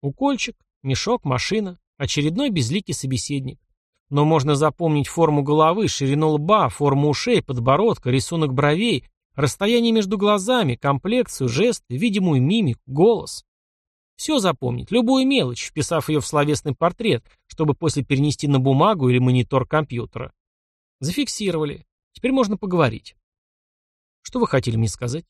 Укольчик, мешок, машина, очередной безликий собеседник. Но можно запомнить форму головы, ширину лба, форму ушей, подбородка, рисунок бровей, расстояние между глазами, комплекцию, жесты, видимую мимику, голос. Все запомнить, любую мелочь, вписав ее в словесный портрет, чтобы после перенести на бумагу или монитор компьютера. Зафиксировали. Теперь можно поговорить. Что вы хотели мне сказать?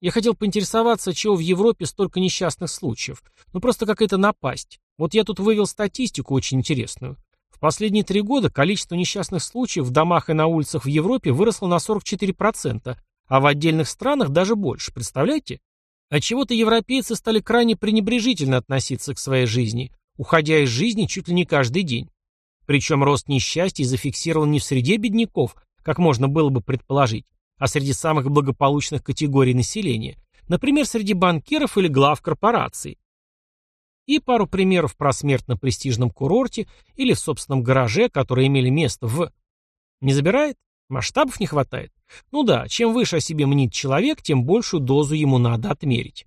Я хотел поинтересоваться, чего в Европе столько несчастных случаев. Ну просто какая-то напасть. Вот я тут вывел статистику очень интересную. В последние три года количество несчастных случаев в домах и на улицах в Европе выросло на 44%, а в отдельных странах даже больше, представляете? Отчего-то европейцы стали крайне пренебрежительно относиться к своей жизни, уходя из жизни чуть ли не каждый день. Причем рост несчастья зафиксирован не в среде бедняков, как можно было бы предположить, а среди самых благополучных категорий населения, например, среди банкиров или глав корпораций. И пару примеров про смерть на престижном курорте или в собственном гараже, которые имели место в... Не забирает? Масштабов не хватает? Ну да, чем выше о себе мнит человек, тем большую дозу ему надо отмерить.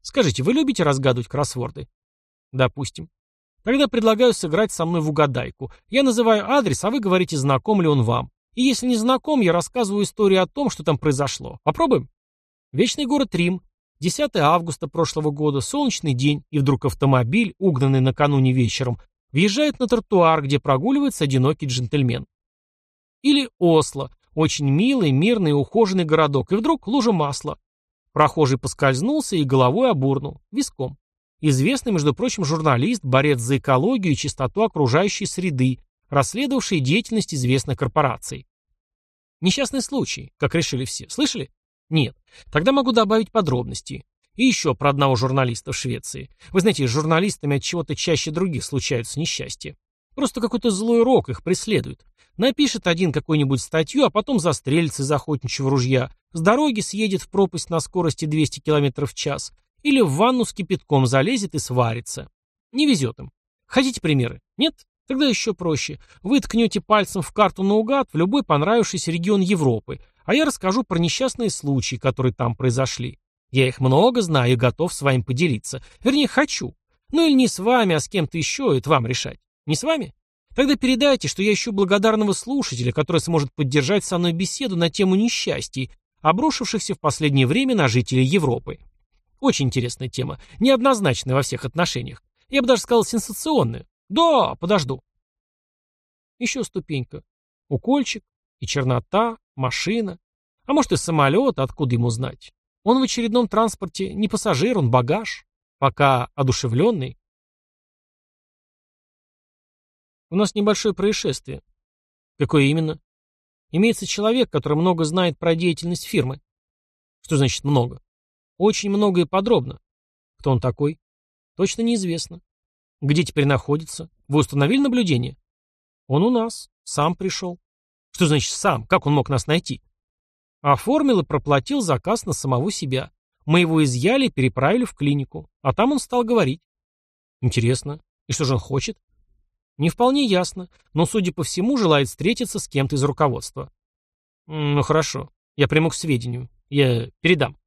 Скажите, вы любите разгадывать кроссворды? Допустим. Тогда предлагаю сыграть со мной в угадайку. Я называю адрес, а вы говорите, знаком ли он вам. И если не знаком, я рассказываю историю о том, что там произошло. Попробуем? Вечный город Рим, 10 августа прошлого года, солнечный день, и вдруг автомобиль, угнанный накануне вечером, въезжает на тротуар, где прогуливается одинокий джентльмен. Или Осло, очень милый, мирный ухоженный городок, и вдруг лужа масла. Прохожий поскользнулся и головой обурнул, виском. Известный, между прочим, журналист, борец за экологию и чистоту окружающей среды, расследовавший деятельность известных корпораций. Несчастный случай, как решили все. Слышали? Нет. Тогда могу добавить подробности. И еще про одного журналиста в Швеции. Вы знаете, с журналистами от чего-то чаще других случаются несчастья. Просто какой-то злой рок их преследует. Напишет один какую-нибудь статью, а потом застрелится из охотничьего ружья, с дороги съедет в пропасть на скорости 200 км в час, или в ванну с кипятком залезет и сварится. Не везет им. Хотите примеры? Нет? Тогда еще проще. Вы ткнете пальцем в карту наугад в любой понравившийся регион Европы, а я расскажу про несчастные случаи, которые там произошли. Я их много знаю и готов с вами поделиться. Вернее, хочу. Ну или не с вами, а с кем-то еще, это вам решать. Не с вами? Тогда передайте, что я ищу благодарного слушателя, который сможет поддержать со мной беседу на тему несчастий, обрушившихся в последнее время на жителей Европы. Очень интересная тема, неоднозначная во всех отношениях. Я бы даже сказал сенсационная. Да, подожду. Еще ступенька. Укольчик и чернота, Машина. А может и самолет, откуда ему знать? Он в очередном транспорте не пассажир, он багаж. Пока одушевленный. У нас небольшое происшествие. Какое именно? Имеется человек, который много знает про деятельность фирмы. Что значит много? Очень много и подробно. Кто он такой? Точно неизвестно. Где теперь находится? Вы установили наблюдение? Он у нас. Сам пришел. Что значит сам? Как он мог нас найти? Оформил и проплатил заказ на самого себя. Мы его изъяли и переправили в клинику. А там он стал говорить. Интересно. И что же он хочет? Не вполне ясно, но, судя по всему, желает встретиться с кем-то из руководства. Ну хорошо, я приму к сведению. Я передам.